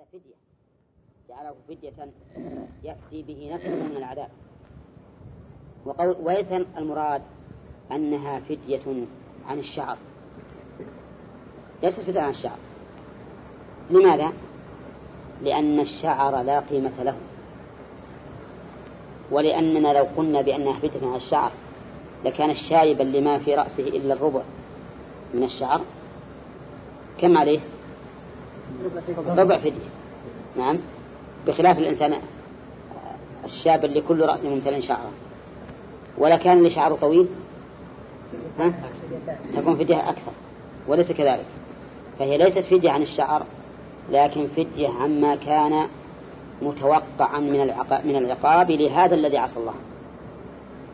هذا فدية. جعله فدية يفتي به نفسه من العذاب. وقول وليس المراد أنها فدية عن الشعر. ليست فدية عن الشعر. لماذا؟ لأن الشعر لا قيمة له. ولأننا لو قلنا بأنها فدية عن الشعر لكان الشاربا لما في رأسه إلا الربع من الشعر. كم عليه؟ ربع فدية. نعم. بخلاف الإنسان الشاب اللي كل رأسه ممتلئ شعرا ولا كان اللي شعره طويل؟ ها؟ تكون فدية أكثر. وليس كذلك. فهي ليست فدية عن الشعر لكن فدية عما كان متوقعا من العقاب, من العقاب لهذا الذي عصى الله.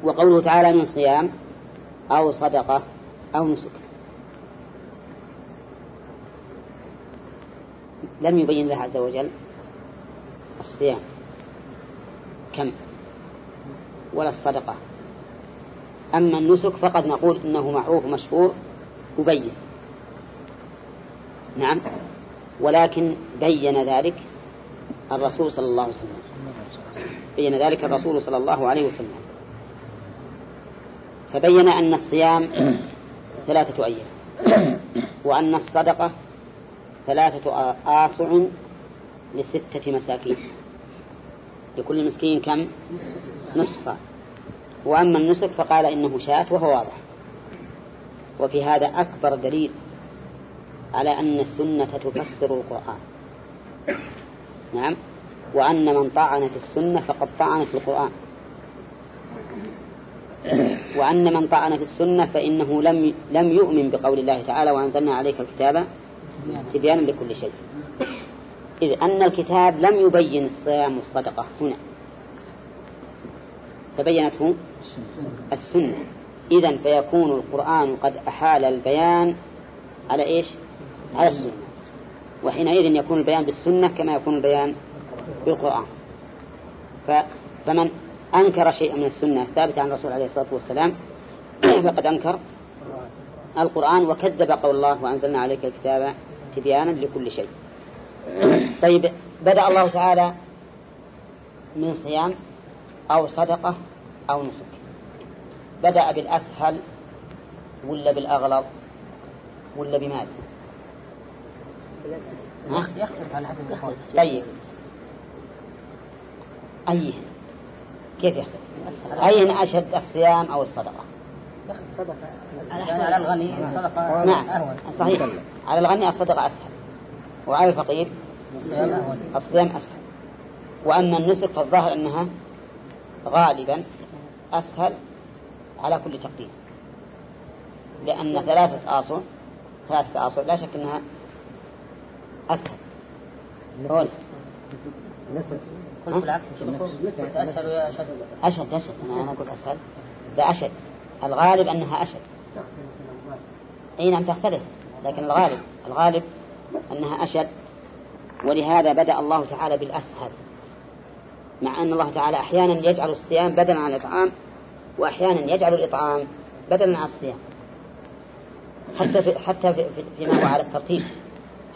وقوله تعالى من صيام أو صدقة أو نسك. لم يبين الله عز وجل الصيام. كم؟ ولا الصدقة. أما النسك فقد نقول إنه معروف مشهور مبين نعم. ولكن بين ذلك الرسول صلى الله عليه وسلم. بين ذلك الرسول صلى الله عليه وسلم. فبين أن الصيام ثلاثة أيام. وأن الصدقة ثلاثة آصع لستة مساكين. لكل مسكين كم؟ نصف وأما النسك فقال إنه شاة وهو واضح. وفي هذا أكبر دليل على أن السنة تفسر القرآن. نعم. وأن من طعن في السنة فقد طعن في القرآن. وأن من طعن في السنة فإنه لم لم يؤمن بقول الله تعالى وأنزلنا عليك الكتاب تبيانا لكل شيء. إذ أن الكتاب لم يبين الصيام والصدقة. هنا. فبينته السنة. إذا فيكون القرآن قد أحال البيان على إيش؟ على السنة. وحينئذ يكون البيان بالسنة كما يكون البيان بالقرآن. فمن أنكر شيئا من السنة الثابتة عن الرسول عليه الصلاة والسلام فقد أنكر القرآن وكذب قول الله وأنزلنا عليك الكتاب تبيانا لكل شيء. طيب بدأ الله تعالى من صيام أو صدقة أو نسك. بدأ بالأسهل ولا بالأغلظ ولا بماذا يختلف على حسب طيب. أيه؟ كيف يختلف؟ أين أشد الصيام أو الصدقة؟ على الغني الصدقة نعم. أهون. صحيح. على الغني الصدقة أسهل. وعلى الفقير الصيام أسهل. وأما النسك فالظاهر أنها غالبا أسهل على كل تقدير. لأن ثلاثة آصع ثلاثة آصع لا شك أنها أسهل. قول قل بالعكس يا شد أشد أشد. أنا أنا أقول أسهل. لا أشد الغالب أنها أشد. أي نعم تختلف لكن الغالب الغالب أنها أشد. ولهذا بدأ الله تعالى بالأسهل مع أن الله تعالى أحيانا يجعل الصيام بدلا عن الإطعام وأحيانا يجعل الإطعام بدلا عن الصيام. حتى في حتى في فيما هو على الترتيب.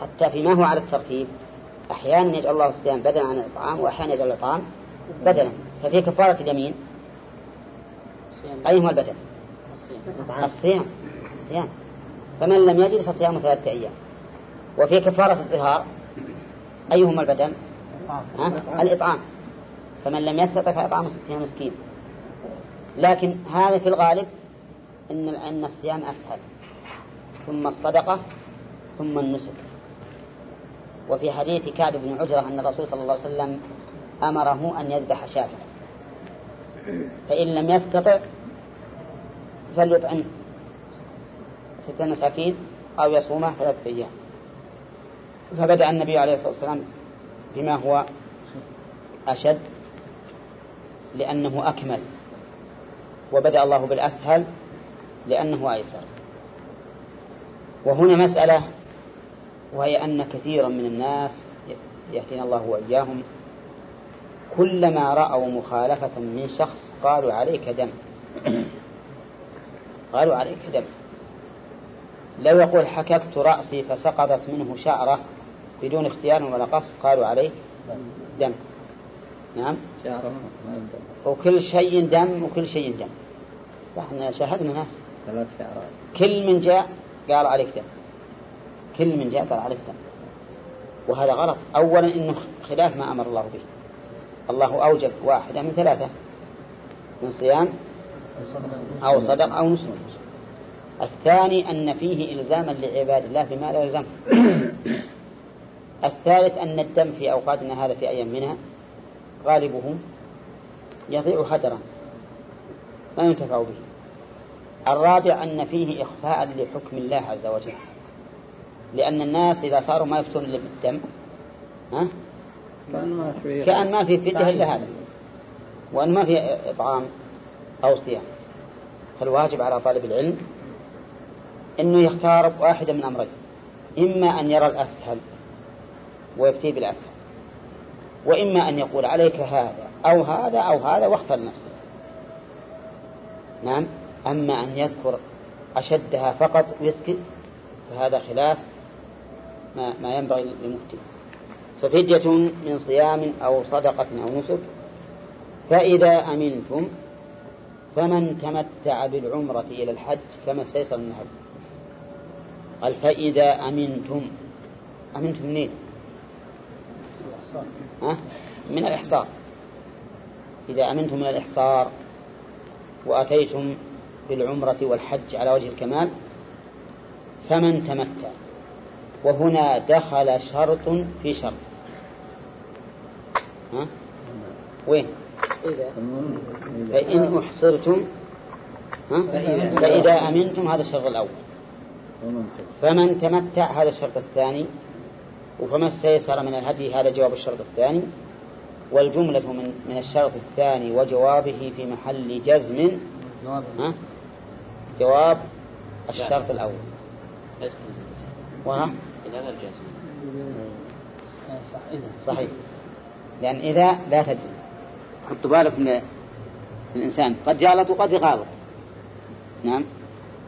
حتى فيما هو على الترتيب أحيانا يجعل الله الصيام بدلا عن الإطعام وأحيانا يجعل الإطعام بدلا. ففي كفارة اليمين. أيهما البدل؟ الصيام الصيام فمن لم يجد فصيام ثلاثة أيام. وفي كفارة الظهار أيهما البدل ها؟ الإطعام. فمن لم يستطع فإطعام ستين مسكين. لكن هذا في الغالب إن أن الصيام أسهل. ثم الصدقة ثم النسك. وفي حديث كعب بن عجرة أن الرسول صلى الله عليه وسلم أمره أن يذبح شاة. فإن لم يستطع فليطعم ستة مساكين أو يصوم ثلاثة أيام. فبدأ النبي عليه الصلاة والسلام بما هو أشد لأنه أكمل وبدأ الله بالأسهل لأنه أيسر. وهنا مسألة وهي أن كثيرا من الناس يهدينا الله وإياهم كلما رأوا مخالفة من شخص قالوا عليك دم. قالوا عليك دم لو يقول حككت رأسي فسقطت منه شعرة بدون اختيار ولا قصد قالوا عليه دم. نعم؟ يبدأ وكل شيء دم وكل شيء دم. إحنا شاهدنا ناس. ثلاث شعرات. كل من جاء قال عليك دم. كل من جاء قال عليك دم. وهذا غلط. أولا إنه خلاف ما أمر الله به. الله أوجب واحدة من ثلاثة. من صيام أو صدق أو نسك الثاني أن فيه إلزاما لعباد الله بما لا يلزم. الثالث أن الدم في أوقاتنا هذا في أيامنا غالبه يضيع هدرا ما ينتفع به. الرابع أن فيه إخفاء لحكم الله عز وجل. لأن الناس إذا صاروا ما يفتون إلا بالدم ها؟ كأن ما في كأن ما في فدية إلا هذا. وأن ما في إطعام. أو صيام. فالواجب على طالب العلم أنه يختار واحدا من أمرين. إما أن يرى الأسهل ويفتي بالأسهل وإما أن يقول عليك هذا أو هذا أو هذا واختر نفسك. نعم. أما أن يذكر أشدها فقط ويسكت فهذا خلاف ما, ما ينبغي للمفتي. ففدية من صيام أو صدقة أو نسك فإذا أمنتم فمن تمتع بالعمرة إلى الحج فما استيسر من الحج قال فإذا أمنتم أمنتم منين؟ ها؟ من الإحصار إذا أمنتم من الإحصار وأتيتم بالعمرة والحج على وجه الكمال فمن تمتع وهنا دخل شرط في شرط ها؟ وين فإن أحصرتم؟ فإذا أمنتم هذا الشرط الأول فمن تمتع هذا الشرط الثاني وفما استيسر من الهدي هذا جواب الشرط الثاني والجملة من من الشرط الثاني وجوابه في محل جزم ها؟ جواب الشرط الأول وها؟ صحيح لأن إذا لا تجزم حطوا بالك من الإنسان. قد يغلط وقد يغالط نعم.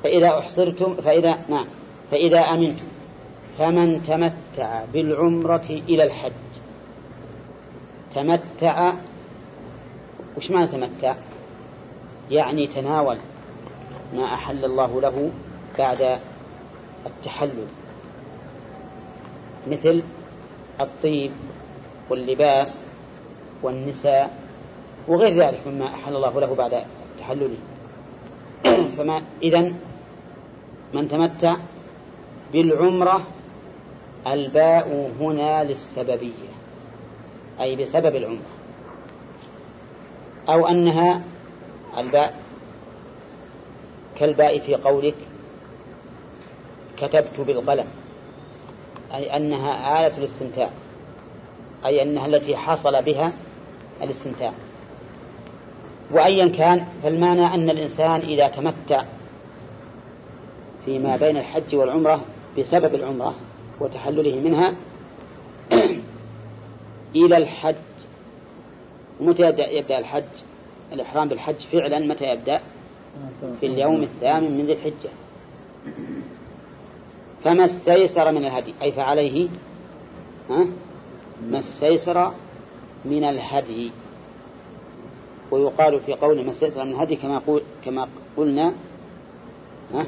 فإذا أحصرتم فإذا نعم. فإذا أمنتم فمن تمتع بالعمرة إلى الحج. تمتع وش معنى تمتع؟ يعني تناول ما أحل الله له بعد التحلل. مثل الطيب واللباس والنساء وغير ذلك مما أحل الله له بعد تحلله. فما إذن من تمتع بالعمرة الباء هنا للسببية أي بسبب العمرة أو أنها الباء كالباء في قولك كتبت بالقلم أي أنها آلة الاستمتاع أي أنها التي حصل بها الاستمتاع. وأيا كان فالمعنى أن الإنسان إذا تمتع فيما بين الحج والعمرة بسبب العمرة وتحلله منها إلى الحج. متى يبدأ, يبدأ الحج؟ الإحرام بالحج فعلا متى يبدأ؟ في اليوم الثامن من ذي الحجة. فما استيسر من الهدي؟ أي فعليه ها؟ ما استيسر من الهدي. ويقال في قول ما استيسر من الهدي كما قول كما قلنا ها؟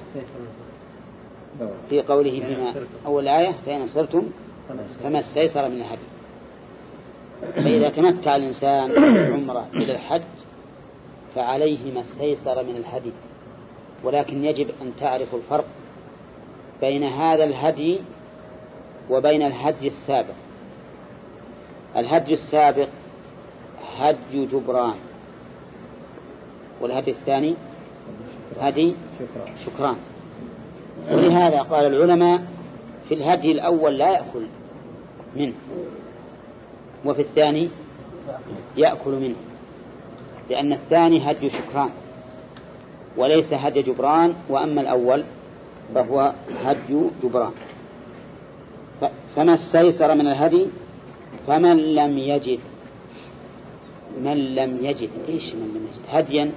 في قوله فيما أول آية فإن صرتم فما استيسر من الهدي. فإذا تمتع الإنسان بالعمرة إلى الحج فعليه ما استيسر من الهدي. ولكن يجب أن تعرف الفرق بين هذا الهدي وبين الهدي السابق. الهدي السابق هدي جبران. والهدي الثاني هدي شكران. ولهذا قال العلماء في الهدي الأول لا يأكل منه وفي الثاني يأكل منه لأن الثاني هدي شكران وليس هدي جبران وأما الأول فهو هدي جبران. فما استيسر من الهدي؟ فمن لم يجد من لم يجد إيش من لم يجد؟ هديا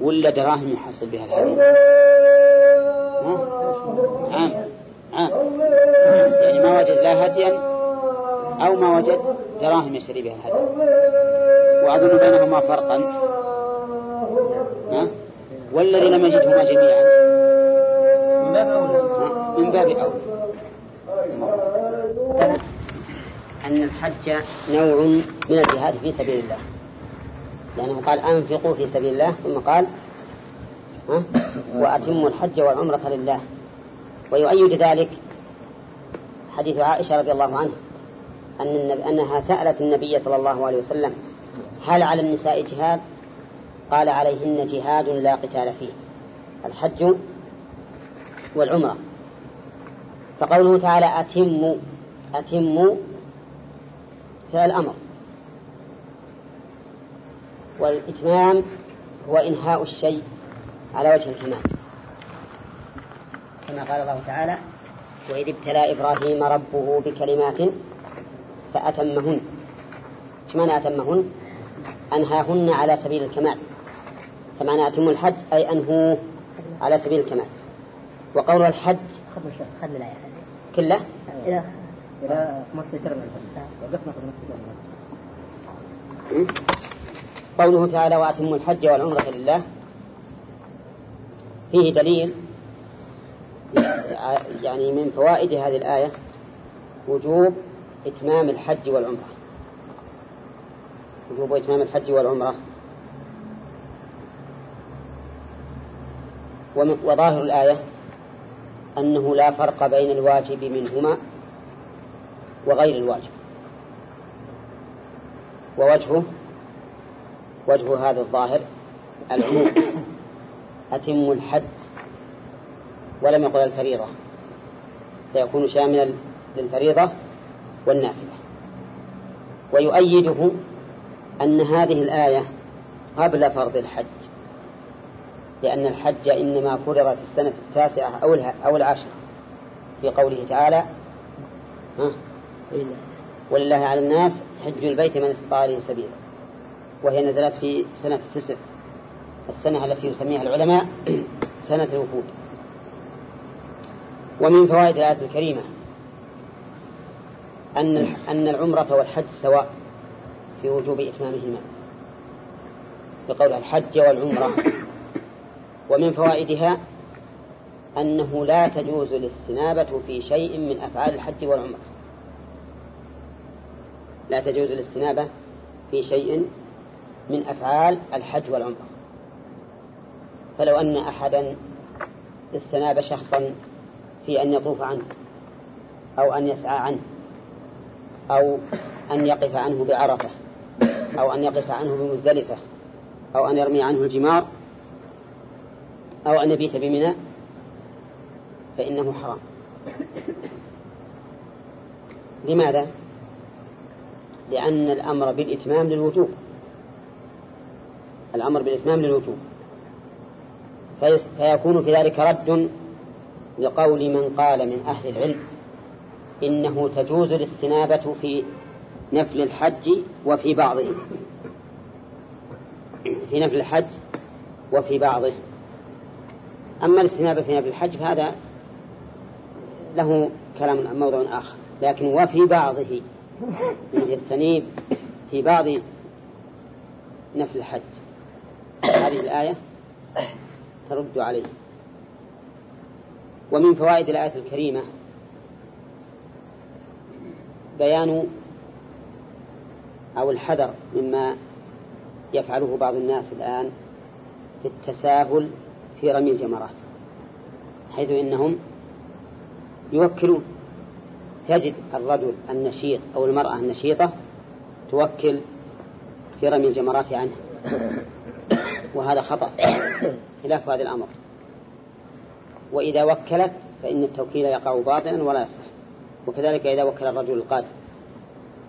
ولا دراهم يحصل بها الهدي؟ عام عام. يعني ما وجد لا هديا أو ما وجد دراهم يشتري بها الهدي وأظن بينهما فرقا. ها؟ والذي لم يجدهما جميعا. من باب أولى ها؟ من باب أولى أن الحج نوع من الجهاد في سبيل الله. لأنه قال أنفقوا في سبيل الله ثم قال ها؟ وأتموا الحج والعمرة لله. ويؤيد ذلك حديث عائشة رضي الله عنها أن أنها سألت النبي صلى الله عليه وسلم هل على النساء جهاد؟ قال عليهن جهاد لا قتال فيه الحج والعمرة. فقوله تعالى أتموا أتموا فعل أمر والإتمام هو إنهاء الشيء على وجه الكمال كما قال الله تعالى وإذ ابتلى إبراهيم ربه بكلمات فأتمهن. معنى أتمهن؟ أنهاهن على سبيل الكمال. فمعنى أتم الحج أي أنهوه على سبيل الكمال. وقول الحج خذ الآية كله؟ إلى وقفنا في المستتر قوله تعالى وأتموا الحج والعمرة لله. فيه دليل يعني من فوائد هذه الآية وجوب إتمام الحج والعمرة. وجوب إتمام الحج والعمرة. وظاهر الآية أنه لا فرق بين الواجب منهما وغير الواجب. ووجهه وجه هذا الظاهر العموم. أتم الحج ولم يقل الفريضة. فيكون شاملا للفريضة والنافلة. ويؤيده أن هذه الآية قبل فرض الحج. لأن الحج إنما فرض في السنة التاسعة أو العاشرة. في قوله تعالى ولله على الناس حج البيت من استطاع إليه سبيلا. وهي نزلت في سنة التسع السنة التي يسميها العلماء سنة الوفود. ومن فوائد الآية الكريمة أن أن العمرة والحج سواء في وجوب إتمامهما. بقول الحج والعمرة. ومن فوائدها أنه لا تجوز الاستنابة في شيء من أفعال الحج والعمرة. لا تجوز الاستنابة في شيء من أفعال الحج والعمرة فلو أن أحدا استناب شخصا في أن يطوف عنه أو أن يسعى عنه أو أن يقف عنه بعرفة أو أن يقف عنه بمزدلفة أو أن يرمي عنه الجمار أو أن يبيت بمنى فإنه حرام لماذا؟ لأن الأمر بالإتمام للوجوب. الأمر بالإتمام للوجوب. فيكون في ذلك رد لقول من قال من أهل العلم إنه تجوز الاستنابة في نفل الحج وفي بعضه. في نفل الحج وفي بعضه. أما الاستنابة في نفل الحج فهذا له كلام عن موضوع آخر. لكن وفي بعضه يستنيب في بعض نفل الحج. هذه الآية ترد عليه. ومن فوائد الآية الكريمة بيان أو الحذر مما يفعله بعض الناس الآن في التساهل في رمي الجمرات حيث إنهم يوكلون. تجد الرجل النشيط أو المرأة النشيطة توكل في رمي الجمرات عنه. وهذا خطأ خلاف هذا الأمر. وإذا وكلت فإن التوكيل يقع باطلا ولا يصح. وكذلك إذا وكل الرجل القادر.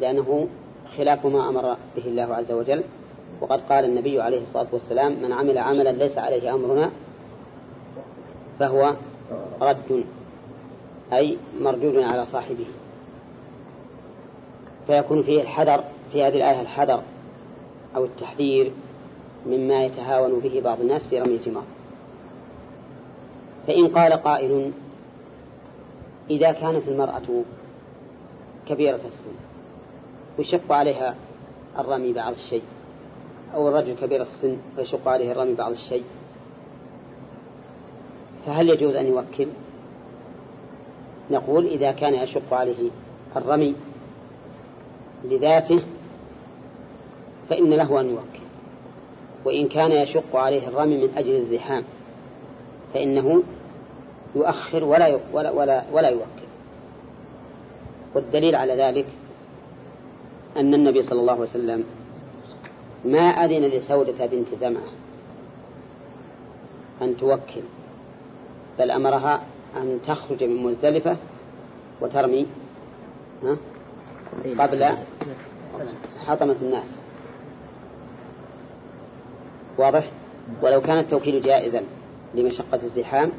لأنه خلاف ما أمر به الله عز وجل. وقد قال النبي عليه الصلاة والسلام من عمل عملا ليس عليه أمرنا فهو رد. أي مردود على صاحبه. فيكون فيه الحذر في هذه الآية الحذر أو التحذير مما يتهاون به بعض الناس في رمي الجمار. فإن قال قائل إذا كانت المرأة كبيرة السن ويشق عليها الرمي بعض الشيء أو الرجل كبير السن ويشق عليه الرمي بعض الشيء فهل يجوز أن يوكل؟ نقول إذا كان يشق عليه الرمي لذاته فإن له أن يوكل. وإن كان يشق عليه الرمي من أجل الزحام فإنه يؤخر ولا ولا ولا, ولا يوكل. والدليل على ذلك أن النبي صلى الله عليه وسلم ما أذن لسودة بنت زمعة أن توكل بل أمرها أن تخرج من مزدلفة وترمي قبل حطمة الناس. واضح؟ ولو كان التوكيل جائزا لمشقة الزحام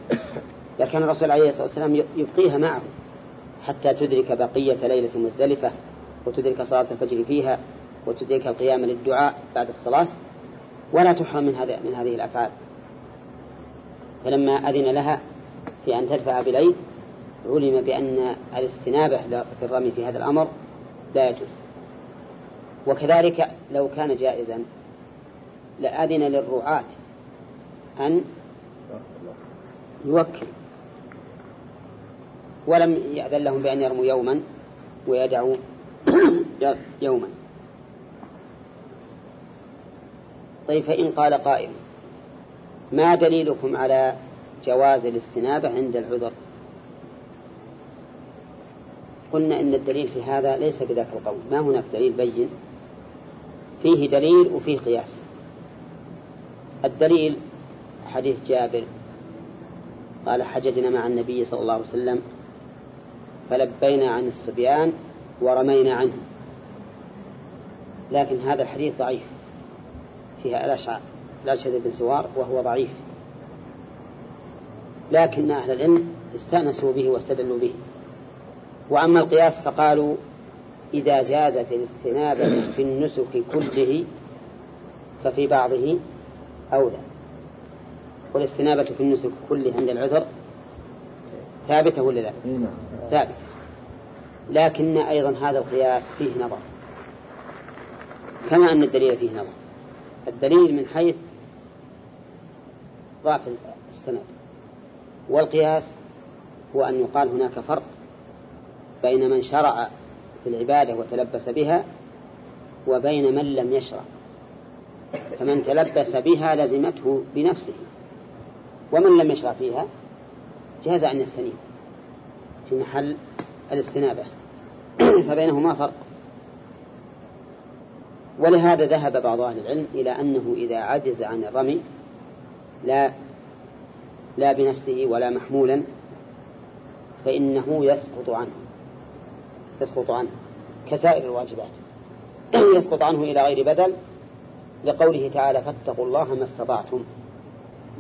لكان الرسول عليه الصلاة والسلام يبقيها معه حتى تدرك بقية ليلة مزدلفة وتدرك صلاة الفجر فيها وتدرك القيام للدعاء بعد الصلاة. ولا تحرم من هذه من هذه الأفعال. فلما أذن لها في أن تدفع بليل علم بأن الاستنابة في الرمي في هذا الأمر لا يجوز. وكذلك لو كان جائزا لأذن للرعاة أن يوكل ولم يأذن لهم بأن يرموا يوما ويدعوا يوما. طيب فإن قال قائل ما دليلكم على جواز الاستنابة عند العذر. قلنا إن الدليل في هذا ليس بذاك القول. ما هناك دليل بين؟ فيه دليل وفيه قياس. الدليل حديث جابر قال حججنا مع النبي صلى الله عليه وسلم فلبينا عن الصبيان ورمينا عنه. لكن هذا الحديث ضعيف. فيها الأشعر الأشهد بن سوار وهو ضعيف. لكن أهل العلم استأنسوا به واستدلوا به. وأما القياس فقالوا إذا جازت الاستنابة في النسك كله ففي بعضه أولى. والاستنابة في النسك كله عند العذر ثابتة ولا لا؟ نعم. ثابتة. لكن أيضا هذا القياس فيه نظر. كما أن الدليل فيه نظر. الدليل من حيث ضعف السند والقياس هو أن يقال هناك فرق بين من شرع في العبادة وتلبس بها وبين من لم يشرع. فمن تلبس بها لزمته بنفسه ومن لم يشرع فيها جاز أن يستنيب في محل الاستنابة. فبينهما فرق. ولهذا ذهب بعض أهل العلم إلى أنه إذا عجز عن الرمي لا لا بنفسه ولا محمولا فإنه يسقط عنه يسقط عنه كسائر الواجبات يسقط عنه إلى غير بدل لقوله تعالى فاتقوا الله ما استطعتم.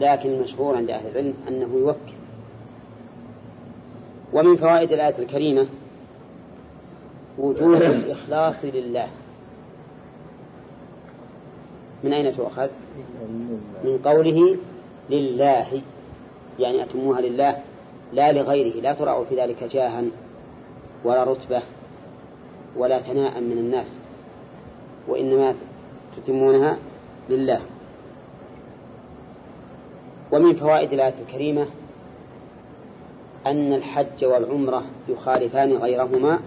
لكن المشهور عند أهل العلم أنه يوكل. ومن فوائد الآية الكريمة وجوب الإخلاص لله. من أين تؤخذ؟ من قوله لله. يعني أتموها لله لا لغيره لا ترعوا في ذلك جاها ولا رتبة ولا ثناء من الناس وإنما تتمونها لله. ومن فوائد الآية الكريمة أن الحج والعمرة يخالفان غيرهما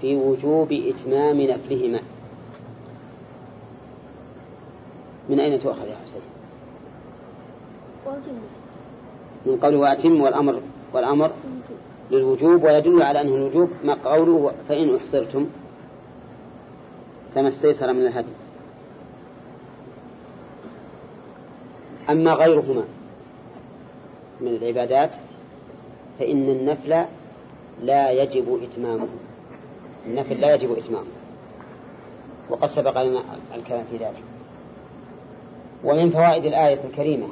في وجوب إتمام نفلهما. من أين تؤخذ يا حسين؟ من قوله وأتم والأمر والأمر للوجوب ويدل على أنه الوجوب ما قوله فإن أحصرتم كما استيسر من الهدي. أما غيرهما من العبادات فإن النفل لا يجب إتمامه. النفل لا يجب إتمامه. وقد سبق لنا الكلام في ذلك. ومن فوائد الآية الكريمة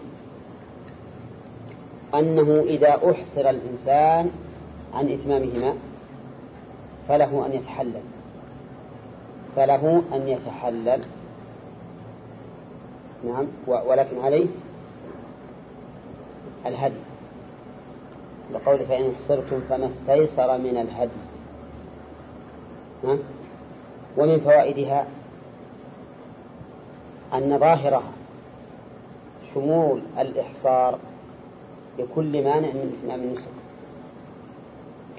أنه إذا أحصر الإنسان عن إتمامهما فله أن يتحلل. فله أن يتحلل. نعم ولكن عليه الهدي. لقول فإن حصرتم فما استيسر من الهدي. ها؟ ومن فوائدها أن ظاهرها شمول الإحصار لكل مانع من إتمام النسك.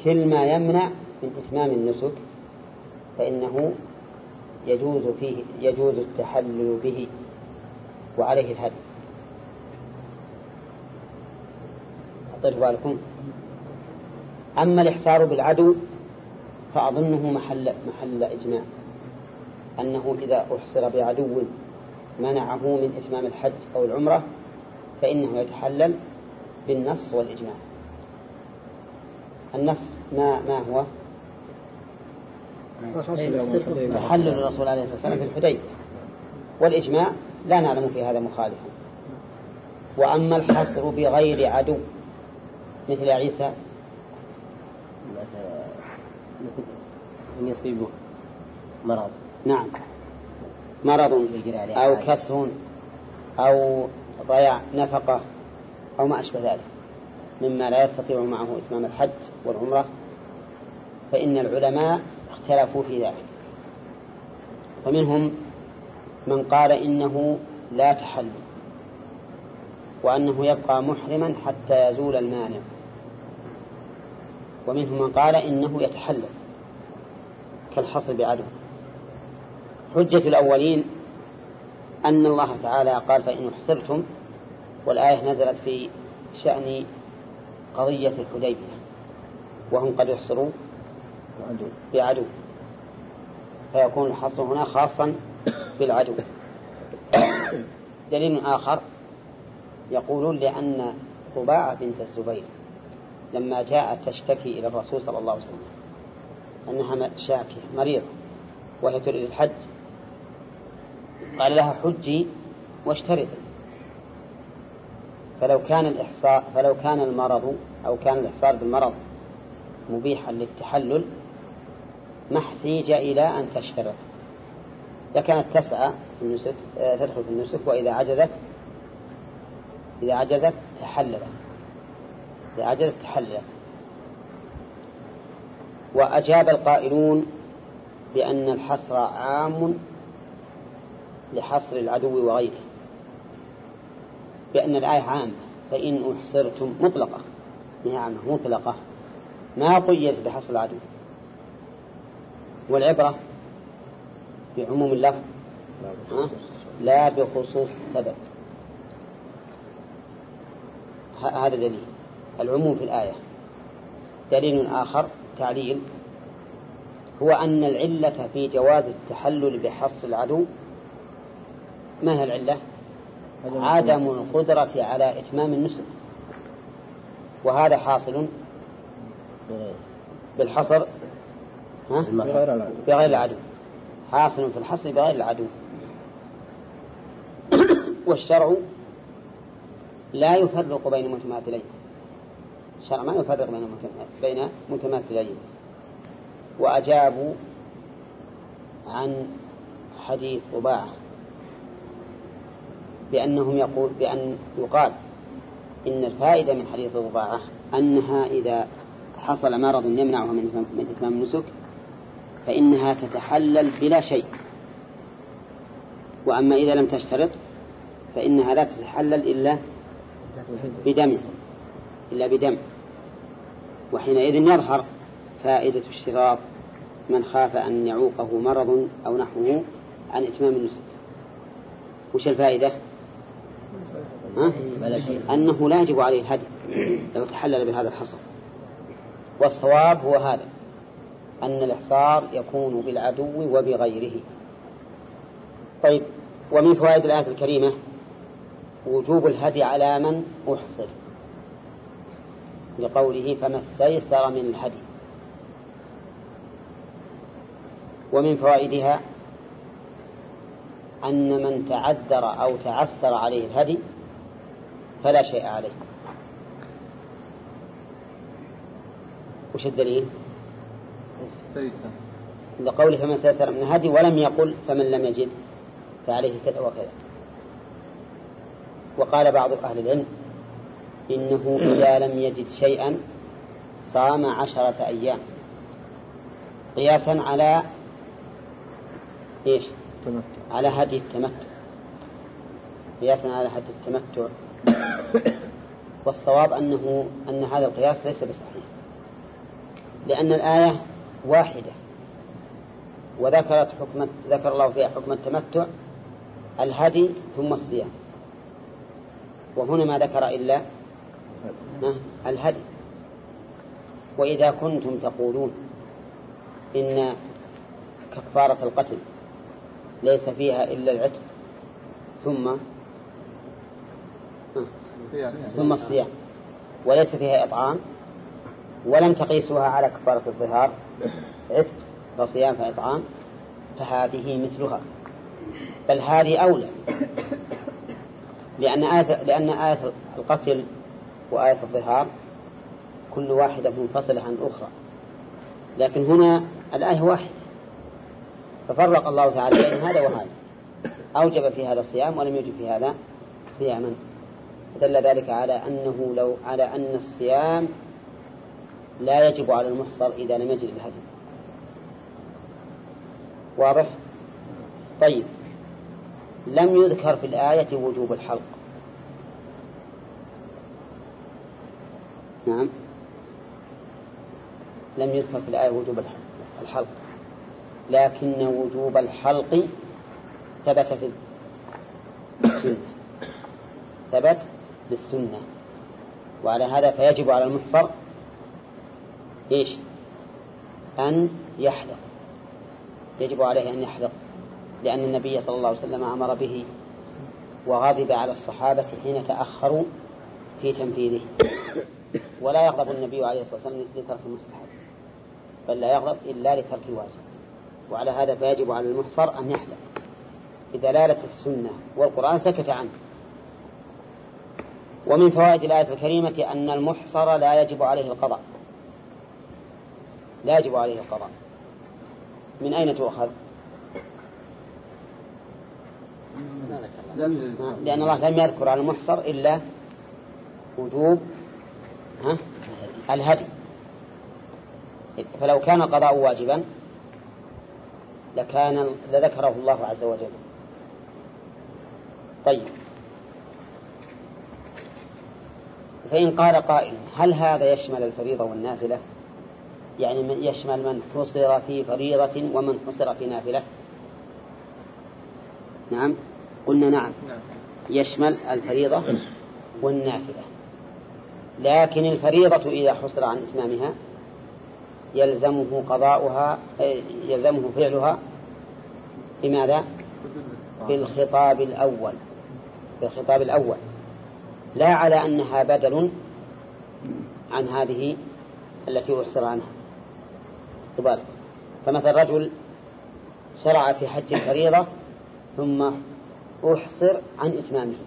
كل ما يمنع من إتمام النسك فإنه يجوز فيه يجوز التحلل به وعليه الهدي. أطلوا بالكم. أما الإحصار بالعدو فأظنه محل محل إجماع. أنه إذا أحصر بعدو منعه من إتمام الحج أو العمرة فإنه يتحلل بالنص والإجماع. النص ما ما هو؟ تحلل الرسول عليه الصلاة والسلام في الحديبية. والإجماع لا نعلم في هذا مخالفا. وأما الحصر بغير عدو مثل عيسى. أن يصيبه مرض. نعم مرض أو كسر أو ضياع نفقة. أو ما أشبه ذلك مما لا يستطيع معه إتمام الحج والعمرة فإن العلماء اختلفوا في ذلك. فمنهم من قال إنه لا تحلل وأنه يبقى محرما حتى يزول المانع. ومنهم من قال إنه يتحلل كالحصر بعدو حجة الأولين أن الله تعالى قال فإن أحصرتم والآية نزلت في شأن قضية الحديبية وهم قد يحصروا بعدو. فيكون الحصر هنا خاصا بالعدو. دليل آخر يقولون لأن طباعة بنت الزبير لما جاءت تشتكي إلى الرسول صلى الله عليه وسلم أنها شاكية مريضة وهي تريد الحج. قال لها حجي واشترطي. فلو كان الإحصاء فلو كان المرض أو كان الإحصار بالمرض مبيحا للتحلل ما احتيج إلى أن تشترط. لكانت تسعى في النسك تدخل في النسك وإذا عجزت إذا عجزت تحللت. إذا عجزت تحللت. وأجاب القائلون بأن الحصر عام لحصر العدو وغيره. بأن الآية عامة فإن أحصرتم مطلقة. نعم مطلقة. ما قيدت بحصر العدو؟ والعبرة بعموم اللفظ لا بخصوص السبب. هذا دليل. العموم في الآية. دليل آخر تعليل. هو أن العلة في جواز التحلل بحص العدو. ما هي العلة؟ عدم القدرة على إتمام النسك. وهذا حاصل بالحصر ها؟ بغير العدو. حاصل في الحصر بغير العدو. والشرع لا يفرق بين متماثلين. الشرع ما يفرق بين بين متماثلين. وأجابوا عن حديث طباعة بأنهم يقول بأن يقال إن الفائدة من حديث طباعة أنها إذا حصل مرض يمنعها من إتمام النسك فإنها تتحلل بلا شيء. وأما إذا لم تشترط فإنها لا تتحلل إلا بدم إلا بدم. وحينئذ يظهر فائدة اشتراط من خاف أن يعوقه مرض أو نحوه عن إتمام النسك. وش الفائدة؟ أنه لا يجب عليه الهدي لو تحلل بهذا الحصر. والصواب هو هذا أن الإحصار يكون بالعدو وبغيره. طيب ومن فوائد الآية الكريمة وجوب الهدي على من أحصر؟ لقوله فما استيسر من الهدي. ومن فوائدها أن من تعذر أو تعسر عليه الهدي فلا شيء عليه. وش الدليل؟ لقوله فمن استيسر من الهدي ولم يقل فمن لم يجد فعليه كذا وكذا. وقال بعض أهل العلم إنه إذا لم يجد شيئا صام عشرة أيام. قياسا على إيش؟ تمام على هدي التمتع. قياسا على هدي التمتع. والصواب أنه أن هذا القياس ليس بصحيح. لأن الآية واحدة. وذكرت حكم ذكر الله فيها حكم التمتع الهدي ثم الصيام. وهنا ما ذكر إلا الهدي. وإذا كنتم تقولون إن كفارة القتل ليس فيها إلا العتق. ثم ثم الصيام. وليس فيها إطعام. ولم تقيسوها على كفارة الظهار. عتق فصيام فإطعام. فهذه مثلها. بل هذه أولى. لأن آية, لأن آية القتل وآية الظهار كل واحدة منفصلة عن أخرى. لكن هنا الآية واحدة. ففرق الله تعالى بين هذا وهذا. أوجب في هذا الصيام ولم يوجب في هذا صياما. دل ذلك على أنه لو على أن الصيام لا يجب على المحصر إذا لم يجد الهدي واضح؟ طيب. لم يذكر في الآية وجوب الحلق. نعم. لم يذكر في الآية وجوب الحلق. لكن وجوب الحلق ثبت في السنة. ثبت بالسنة. وعلى هذا فيجب على المحصر إيش؟ أن يحلق. يجب عليه أن يحلق. لأن النبي صلى الله عليه وسلم أمر به وغضب على الصحابة حين تأخروا في تنفيذه. ولا يغضب النبي عليه الصلاة والسلام لترك المستحب. بل لا يغضب إلا لترك الواجب وعلى هذا فيجب على المحصر أن يحلق بدلالة السنة والقرآن سكت عنه. ومن فوائد الآية الكريمة أن المحصر لا يجب عليه القضاء. لا يجب عليه القضاء. من أين تؤخذ؟ لأن الله لم يذكر على المحصر إلا وجوب الهدي. فلو كان القضاء واجبا لكان لذكره الله عز وجل. طيب. فإن قال قائل هل هذا يشمل الفريضة والنافلة؟ يعني من يشمل من حصر في فريضة ومن حصر في نافلة. نعم. قلنا نعم. يشمل الفريضة والنافلة. لكن الفريضة إذا حصر عن إتمامها يلزمه قضاؤها يلزمه فعلها بماذا؟ بالخطاب الأول. بالخطاب الأول. لا على أنها بدل عن هذه التي أحصر عنها. تبالغ فمثل رجل شرع في حج الفريضة ثم أحصر عن إتمامه.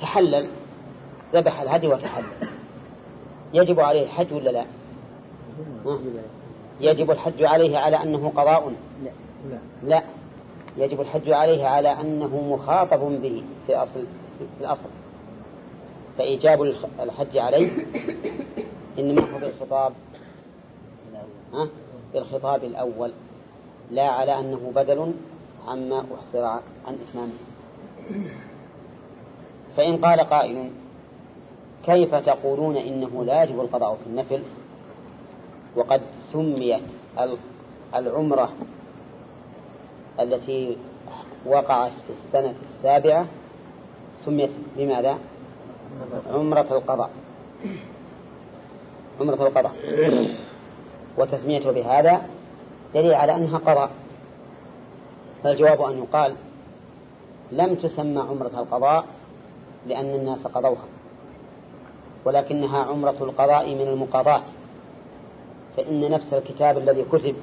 تحلل ذبح الهدي وتحلل. يجب عليه الحج ولا لا؟ يجب الحج عليه على أنه قضاء؟ لا. لا. يجب الحج عليه على أنه مخاطب به في أصل في الأصل. فإيجاب الحج عليه إنما هو بالخطاب ها؟ بالخطاب الأول لا على أنه بدل عما أحصر عن إتمامه. فإن قال قائل كيف تقولون إنه لا يجب القضاء في النفل؟ وقد سميت العمرة التي وقعت في السنة السابعة سميت بماذا؟ عمرة القضاء. عمرة القضاء. وتسميته بهذا دليل على أنها قضاء. فالجواب أن يقال لم تسمى عمرة القضاء لأن الناس قضوها ولكنها عمرة القضاء من المقاضاة. فإن نفس الكتاب الذي كتب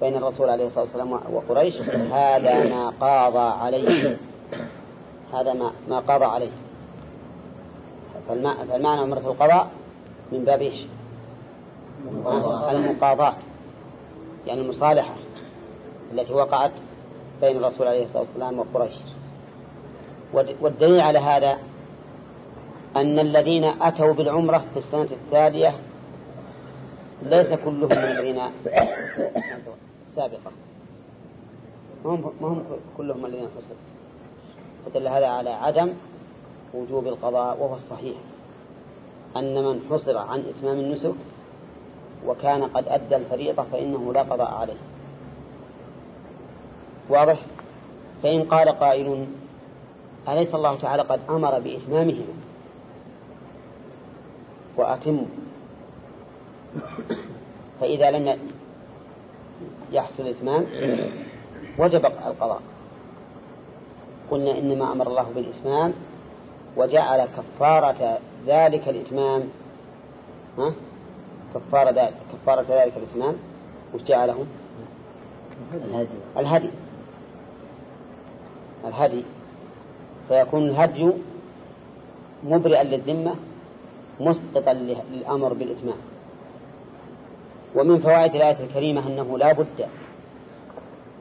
بين الرسول عليه الصلاة والسلام وقريش هذا ما قاضى عليه. هذا ما ما قضى عليه. فالمعنى عمرة القضاء من باب إيش؟ المقاضاة. يعني المصالحة التي وقعت بين الرسول عليه الصلاة والسلام وقريش. والدليل على هذا أن الذين أتوا بالعمرة في السنة التالية ليس كلهم من الذين السابقة ما هم ما هم كلهم الذين حصل فدل هذا على عدم وجوب القضاء وهو الصحيح. أن من حصر عن إتمام النسك وكان قد أدى الفريضة فإنه لا قضاء عليه. واضح؟ فإن قال قائل أليس الله تعالى قد أمر بإتمامهما وأتموا. فإذا لم يحصل الإتمام وجب القضاء. قلنا إنما أمر الله بالإتمام وجعل كفارة ذلك الإتمام ها؟ كفارة ذلك كفارة ذلك الإتمام. وش جعله؟ الهدي. الهدي. الهدي. فيكون الهدي مبرئا للذمة مسقطا للأمر بالإتمام. ومن فوائد الآية الكريمة أنه لا بد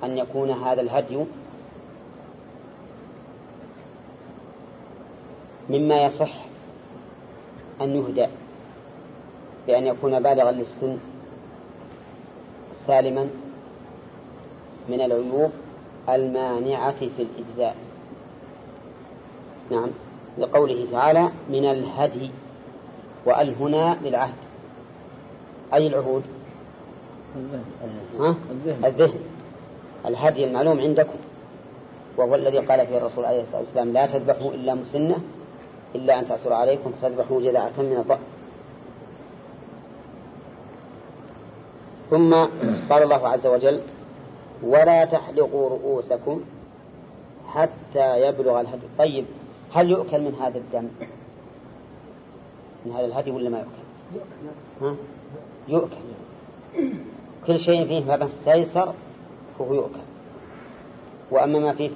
أن يكون هذا الهدي مما يصح أن يهدى بأن يكون بالغا للسن سالما من العيوب المانعة في الإجزاء. نعم لقوله تعالى من الهدي وأل هنا للعهد. أي العهود؟ ها؟ الذهن الهدي المعلوم عندكم. وهو الذي قال فيه الرسول عليه الصلاة والسلام لا تذبحوا إلا مسنة إلا أن تأسر عليكم فتذبحوا جذعة من الضأن. ثم قال الله عز وجل ولا تحلقوا رؤوسكم حتى يبلغ الهدي. طيب هل يؤكل من هذا الدم؟ من هذا الهدي ولا ما يؤكل. ها؟ يؤكل. كل شيء فيه ما تيسر فهو يؤكل. وأما ما فيه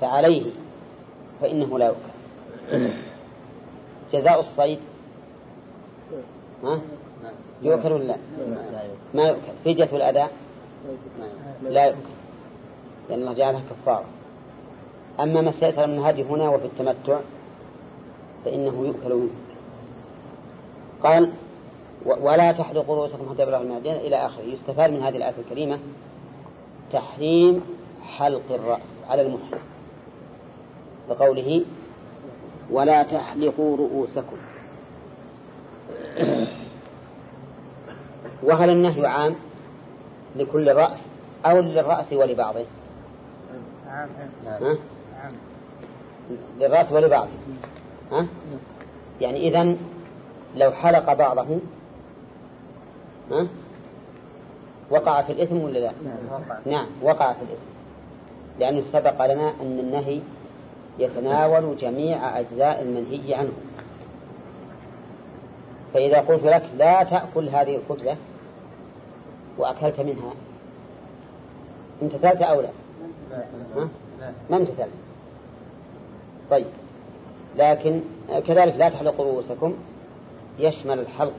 فعليه فإنه لا يؤكل. جزاء الصيد ها؟ يؤكل ولا لا؟ ما يؤكل. فدية الأداء لا يؤكل لأن الله جعلها كفارة أما ما استيسر من هذه هنا وفي التمتع فإنه يؤكل منه قال ولا تحلقوا رؤوسكم حتى يبلغ المعدين إلى آخره يستفاد من هذه الآية الكريمة تحريم حلق الرأس على المحرم بقوله ولا تحلقوا رؤوسكم وهل النهي عام لكل رأس أو للرأس ولبعضه عام ها؟ للرأس ولبعضه ها؟ يعني إذن لو حلق بعضه ها؟ وقع في الإثم ولا لا؟ نعم. وقع في الإثم. لأنه سبق لنا أن النهي يتناول جميع أجزاء المنهي عنه. فإذا قلت لك لا تأكل هذه الكتلة وأكلت منها امتثلت أو لا؟ ما امتثلت طيب. لكن كذلك لا تحلقوا رؤوسكم يشمل الحلق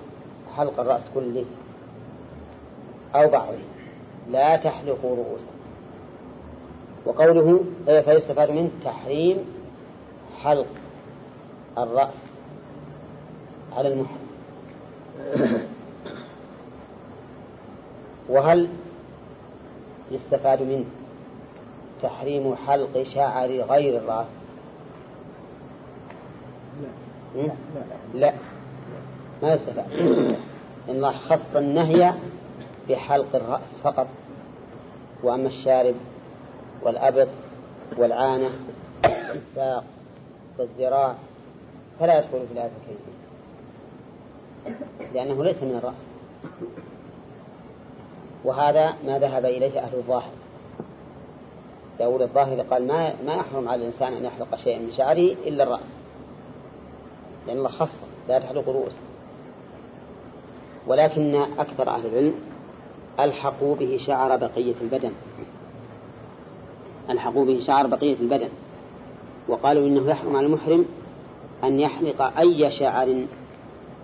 حلق الرأس كله. أو بعضه لا تحلقوا رؤوسكم وقوله فيستفاد منه تحريم حلق الرأس على المحرم. وهل يستفاد منه تحريم حلق شعر غير الرأس؟ لا, لا. ما يستفاد. إن الله خص النهي بحلق الرأس فقط وأما الشارب والأبط والعانة والساق والذراع فلا يدخل في الآية الكريمة لأنه ليس من الرأس. وهذا ما ذهب إليه أهل الظاهر. داود الظاهر قال ما ما يحرم على الإنسان أن يحلق شيئا من شعره إلا الرأس لأن الله خص لا تحلق رؤوسه. ولكن أكثر أهل العلم ألحقوا به شعر بقية البدن. ألحقوا به شعر بقية البدن. وقالوا إنه يحرم على المحرم أن يحلق أي شعر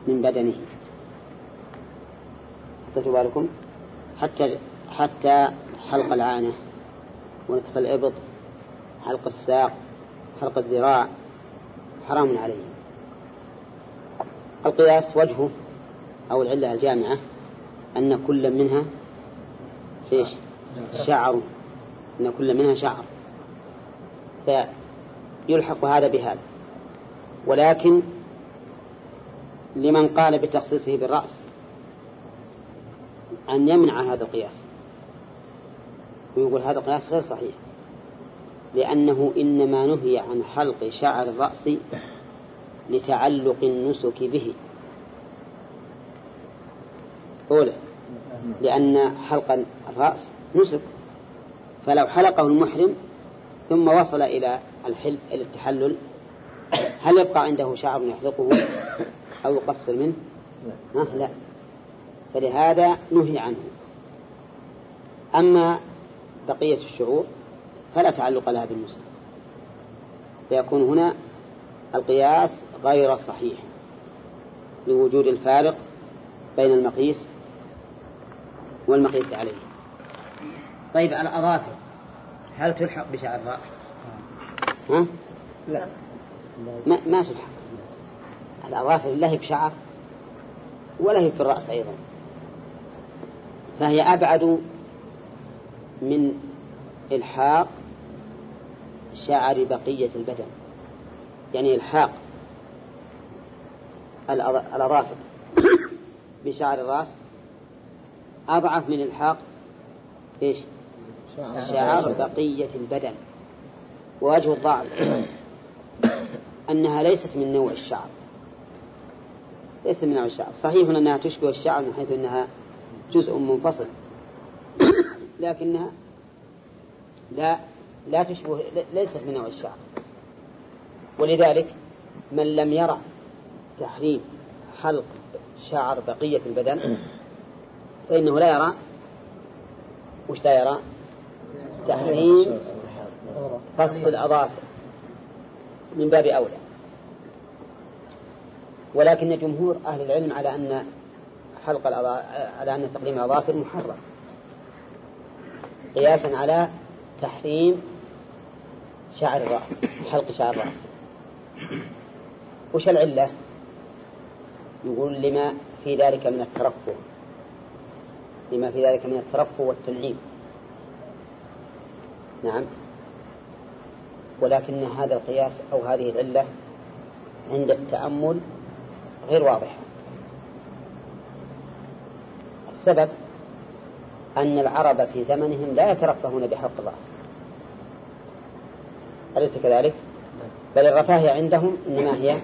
من بدنه. خطيتوا بالكم حتى حتى حلق العانة ونتف الإبط حلق الساق حلق الذراع حرام عليه. القياس وجهه أو العلة الجامعة أن كل منها إيش؟ شعر. أن كل منها شعر. فيلحق هذا بهذا. ولكن لمن قال بتخصيصه بالرأس أن يمنع هذا القياس. ويقول هذا القياس غير صحيح. لأنه إنما نهي عن حلق شعر الرأس لتعلق النسك به. أولى لأن حلق الرأس نسك. فلو حلقه المحرم ثم وصل إلى الحل إلى التحلل هل يبقى عنده شعر يحلقه أو يقصر منه؟ ها؟ لا. فلهذا نهي عنه. أما بقية الشعور فلا تعلق لها بالنسك. فيكون هنا القياس غير صحيح لوجود الفارق بين المقيس والمقيس عليه. طيب الأظافر هل تلحق بشعر الرأس؟ ها؟ لا. ما, ما تلحق. الأظافر لا هي بشعر ولا هي في الرأس أيضا. فهي أبعد من إلحاق شعر بقية البدن. يعني إلحاق الأظافر بشعر الرأس. أضعف من الحاق إيش؟ شعر بقية البدن. ووجه الضعف أنها ليست من نوع الشعر. ليست من نوع الشعر. صحيح أنها تشبه الشعر من حيث أنها جزء منفصل لكنها لا لا تشبه ليست من نوع الشعر. ولذلك من لم يرى تحريم حلق شعر بقية البدن فإنه لا يرى. وش لا يرى؟ تحريم قص الأظافر من باب أولى. ولكن جمهور أهل العلم على أن حلق على أن تقديم الأظافر محرم. قياسا على تحريم شعر الرأس حلق شعر الرأس. وش العلة؟ يقول لما في ذلك من الترفه. لما في ذلك من الترفه والتنعيم. نعم. ولكن هذا القياس أو هذه العلة عند التأمل غير واضحة. السبب أن العرب في زمنهم لا يترفهون بحلق الرأس. أليس كذلك؟ بل الرفاهية عندهم إنما هي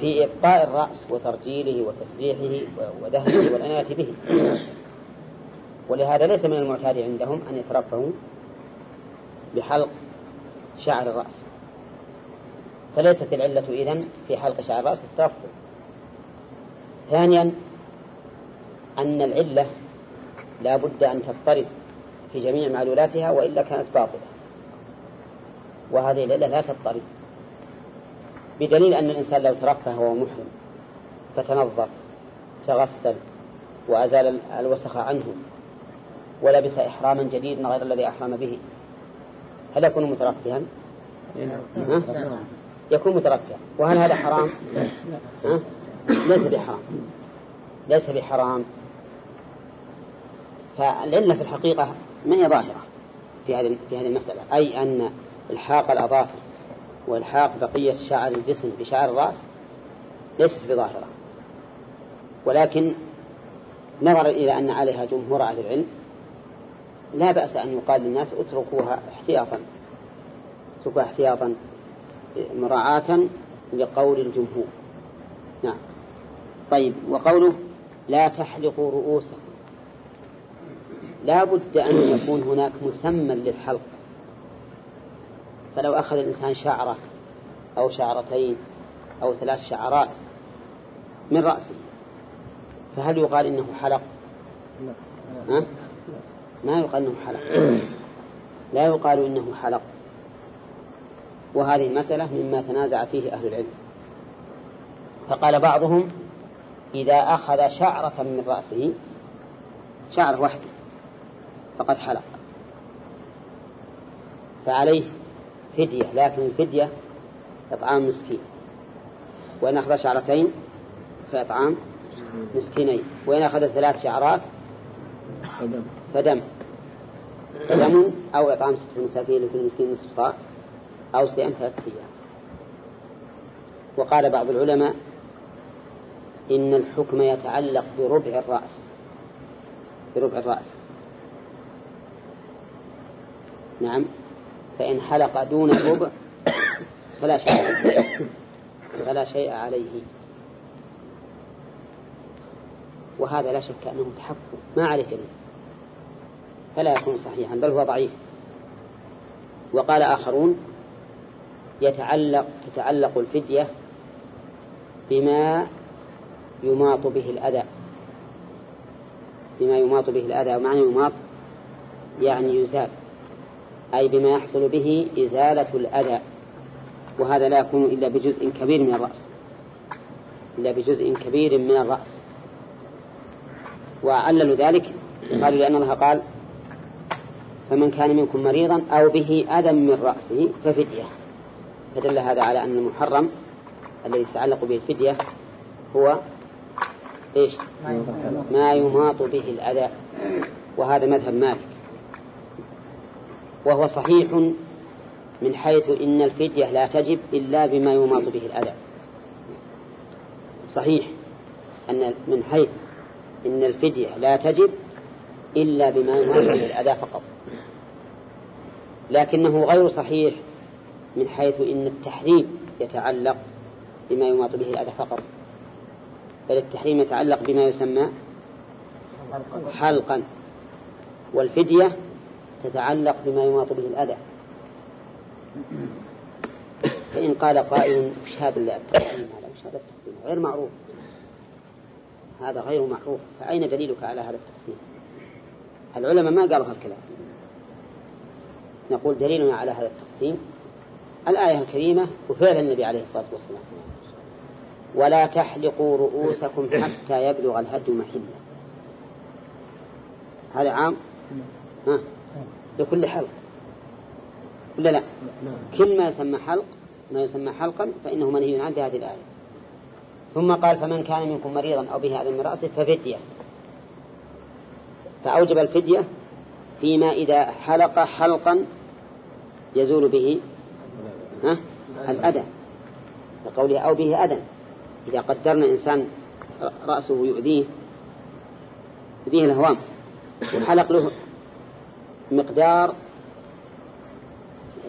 في إبقاء الرأس وترجيله وتسريحه ودهنه والعناية به. ولهذا ليس من المعتاد عندهم أن يترفهوا بحلق شعر الرأس. فليست العلة إذن في حلق شعر الرأس الترفه. ثانيا أن العلة لا بد أن تضطرب في جميع معلولاتها وإلا كانت باطلة. وهذه العلة لا تضطرب. بدليل أن الإنسان لو ترفه وهو محرم فتنظف تغسل وأزال الوسخ عنه ولبس إحراما جديدا غير الذي أحرم به. هل يكون مترفها؟ يكون مترفها. وهل هذا حرام؟ ها؟ ليس بحرام. ليس بحرام. فالعلة في الحقيقة ما هي ظاهرة في هذه في هذه المسألة؟ أي أن الحاق الأظافر والحاق بقية شعر الجسم بشعر الرأس ليست بظاهرة. ولكن نظرا إلى أن عليها جمهور أهل العلم لا بأس أن يقال للناس اتركوها احتياطا اتركوها احتياطا مراعاة لقول الجمهور. نعم. طيب وقوله لا تحلقوا رؤوسكم. لا بد أن يكون هناك مسمى للحلق. فلو أخذ الإنسان شعرة أو شعرتين أو ثلاث شعرات من رأسه فهل يقال إنه حلق؟ ها؟ ما يقال إنه حلق. لا يقال إنه حلق. وهذه المسألة مما تنازع فيه أهل العلم. فقال بعضهم إذا أخذ شعرة من رأسه شعرة واحدة فقد حلق. فعليه فدية لكن الفدية إطعام مسكين. وإن أخذ شعرتين فإطعام مسكينين. وإن أخذ ثلاث شعرات فدم. فدم أو إطعام ستة مساكين لكل مسكين نصف صاع أو صيام ثلاثة أيام. وقال بعض العلماء إن الحكم يتعلق بربع الرأس. بربع الرأس. نعم. فإن حلق دون الربع فلا شيء عليه. فلا شيء عليه. وهذا لا شك أنه تحكم. ما عليه دليل فلا يكون صحيحا بل هو ضعيف. وقال آخرون يتعلق تتعلق الفدية بما يماط به الأذى. بما يماط به الأذى ومعنى يماط يعني يزال. أي بما يحصل به إزالة الأذى. وهذا لا يكون إلا بجزء كبير من الرأس. إلا بجزء كبير من الرأس. وعللوا ذلك قالوا لأن الله قال فمن كان منكم مريضا أو به أذى من رأسه ففدية. فدل هذا على أن المحرم الذي يتعلق به الفدية هو إيش؟ ما يماط به الأذى. وهذا مذهب مالك. وهو صحيح من حيث إن الفدية لا تجب إلا بما يماط به الأذى. صحيح أن من حيث إن الفدية لا تجب إلا بما به الأذى فقط. لكنه غير صحيح من حيث إن التحريم يتعلق بما يماط به الأذى فقط. بل التحريم يتعلق بما يسمى حلقا. والفدية تتعلق بما يماط به الأذى. فإن قال قائل وش هذا التقسيم هذا وش هذا التقسيم غير معروف. هذا غير معروف. فأين دليلك على هذا التقسيم؟ العلماء ما قالوا هالكلام. نقول دليلنا على هذا التقسيم الآية الكريمة وفعل النبي عليه الصلاة والسلام. ولا تحلقوا رؤوسكم حتى يبلغ الهدي محله. هذا عام؟ ها؟ لكل حلق. ولا لا؟ كل ما يسمى حلق ما يسمى حلقا فإنه منهي عنه هذه الآية. ثم قال فمن كان منكم مريضا أو به هذا من رأسه ففدية. فأوجب الفدية فيما إذا حلق حلقا يزول به ها الأذى لقوله أو به أذى إذا قدرنا إنسان رأسه يؤذيه يؤذيه الهوام وحلق له مقدار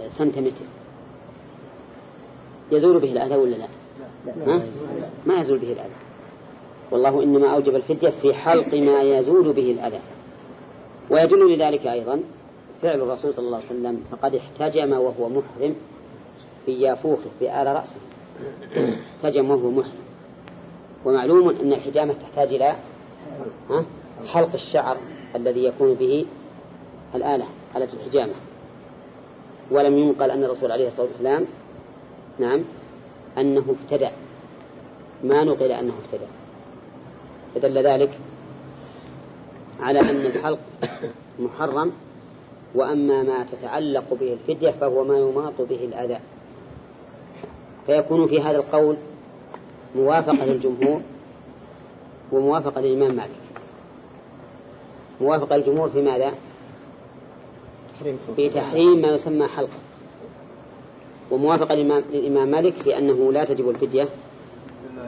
سنتيمتر يزول به الأذى ولا لا؟ ها؟ ما يزول به الأذى والله إنما أوجب الفدية في حلق ما يزول به الأذى ويدل لذلك أيضا فعل الرسول صلى الله عليه وسلم فقد احتجم وهو محرم في يافوخه في آل رأسه. احتجم وهو محرم. ومعلوم أن الحجامة تحتاج إلى حلق الشعر الذي يكون به الآلة آلة الحجامة. ولم ينقل أن الرسول عليه الصلاة والسلام نعم أنه ابتدع ما نقل أنه ابتدع فدل ذلك على أن الحلق محرم وأما ما تتعلق به الفدية فهو ما يماط به الأذى. فيكون في هذا القول موافقة للجمهور وموافقة للإمام مالك. موافقة الجمهور في ماذا؟ في تحريم ما يسمى حلقة وموافقة للإمام مالك في أنه لا تجب الفدية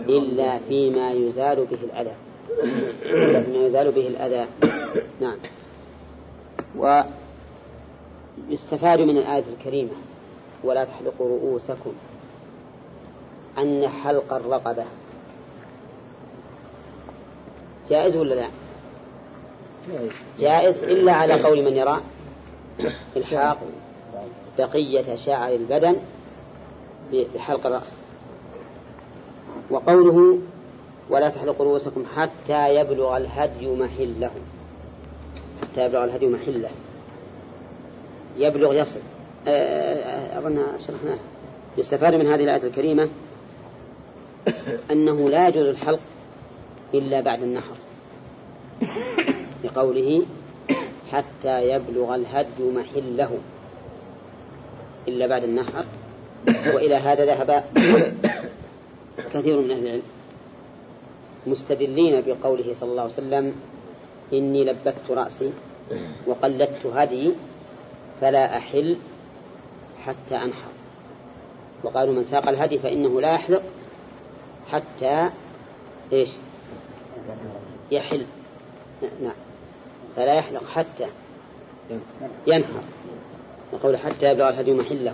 إلا فيما يزال به الأذى. فيما يزال به الأذى. نعم. ويستفاد من الآية الكريمة ولا تحلقوا رؤوسكم أن حلق الرقبة. جائز ولا لا؟ جائز إلا على قول من يرى إلحاق بقية شعر البدن بحلق الرأس. وقوله ولا تحلقوا رؤوسكم حتى يبلغ الهدي محله. حتى يبلغ الهدي محله. يبلغ يصل. آه، آه، أظن شرحناه. يستفاد من هذه الآية الكريمة أنه لا يجوز الحلق إلا بعد النحر. لقوله حتى يبلغ الهدي محله. إلا بعد النحر. وإلى هذا ذهب كثير من أهل العلم. مستدلين بقوله صلى الله عليه وسلم إني لبكت رأسي وقلدت هدي فلا أحل حتى أنحر. وقالوا من ساق الهدي فإنه لا يحلق حتى إيش؟ يحل. نعم. فلا يحلق حتى ينحر. يقول حتى يبلغ الهدي محله.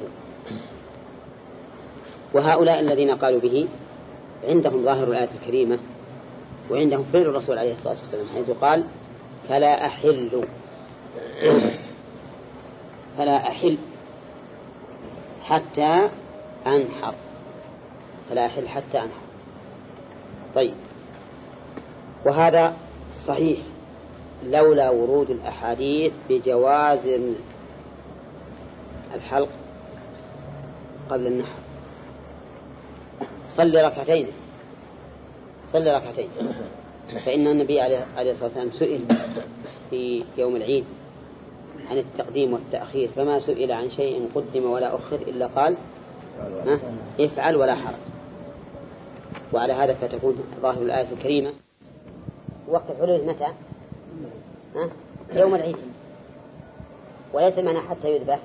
وهؤلاء الذين قالوا به عندهم ظاهر الآية الكريمة وعندهم فعل الرسول عليه الصلاة والسلام حيث قال فلا أحل. فلا أحل حتى أنحر. فلا أحل حتى أنحر. طيب. وهذا صحيح لولا ورود الأحاديث بجواز الحلق قبل النحر. صل ركعتين. صل ركعتين. فإن النبي عليه الصلاة والسلام سئل في يوم العيد عن التقديم والتأخير فما سئل عن شيء قدم ولا أخر إلا قال افعل ولا حرج. وعلى هذا فتكون ظاهر الآية الكريمة. وقت الحلول متى؟ ها؟ يوم العيد. وليس المعنى حتى يذبح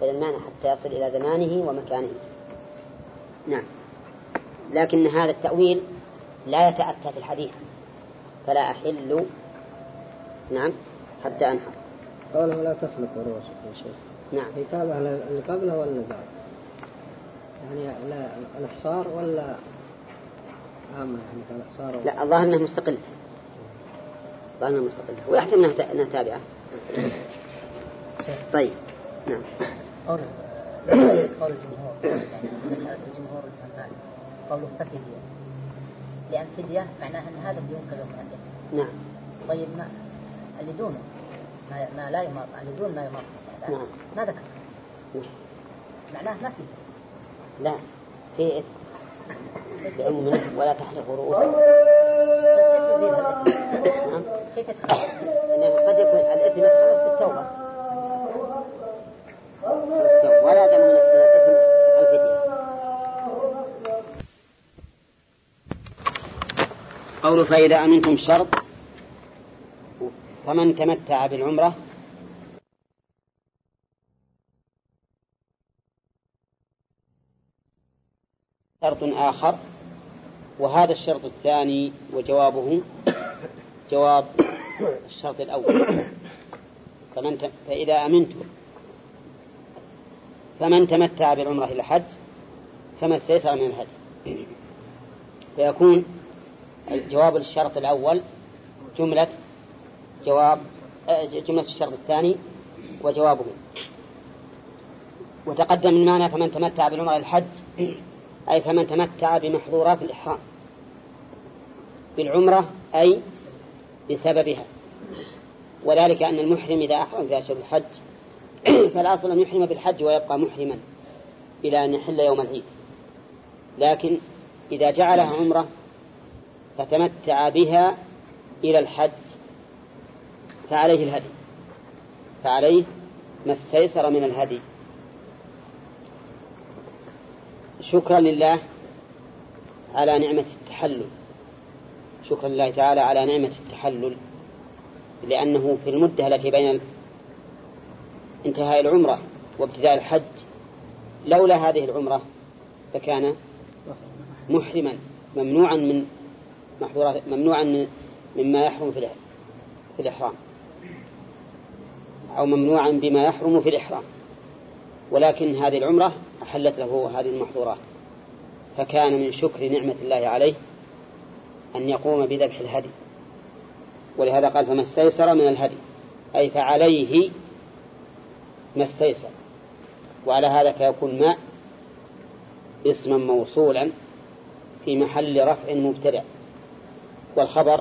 بل المعنى حتى يصل إلى زمانه ومكانه. نعم. لكن هذا التأويل لا يتأتى في الحديث فلا أحل. نعم. حتى أنحر قوله لا تخلق رؤوسكم يا شيخ نعم. كتابة اللي قبله ولا اللي بعد؟ يعني لا الإحصار ولا عامة يعني الإحصار لا الظاهر أنه مستقل الظاهر أنه مستقل ويحتمل أنها تابعة. طيب. نعم. قول. قول الجمهور. يعني مسألة الجمهور الفنان. قوله ففدية لأن فدية معناها أن هذا الدين كذا نعم. طيب ما اللي دونه؟ ما, ما لا يمر اللي دون ما يمر. نعم. ما ذكر. نعم. معناه ما في. لا. في إثم بعموم ولا تحلقوا رؤوسكم نعم. كيف يتخلص؟ قد يكون الإثم يتخلص بالتوبة ولا دم من الإثم الفدية قول فإذا أمنتم شرط فمن تمتع بالعمرة شرط آخر وهذا الشرط الثاني وجوابه جواب الشرط الأول فمن. فإذا أمنتم فمن تمتع بالعمرة إلى الحج فما استيسر من الهدي فيكون جواب الشرط الأول جملة جواب جملة الشرط الثاني وجوابه. وتقدم المعنى فمن تمتع بالعمرة الحج أي فمن تمتع بمحظورات الإحرام. بالعمرة أي بسببها. وذلك أن المحرم إذا أحرم في أشهر الحج فالأصل أن يحرم بالحج ويبقى محرما إلى أن يحل يوم العيد. لكن إذا جعلها عمرة فتمتع بها إلى الحج فعليه الهدي فعليه ما استيسر من الهدي. شكرا لله على نعمة التحلل. شكرا لله تعالى على نعمة التحلل لأنه في المدة التي بين انتهاء العمرة وابتداء الحج لولا هذه العمرة لكان محرما ممنوعا من محظورات ممنوعا مما يحرم في في الإحرام. أو ممنوعا بما يحرم في الإحرام. ولكن هذه العمرة أحلت له هذه المحظورات فكان من شكر نعمة الله عليه أن يقوم بذبح الهدي. ولهذا قال فما استيسر من الهدي. أي فعليه ما استيسر. وعلى هذا فيكون ماء اسما موصولا في محل رفع مبتدع. والخبر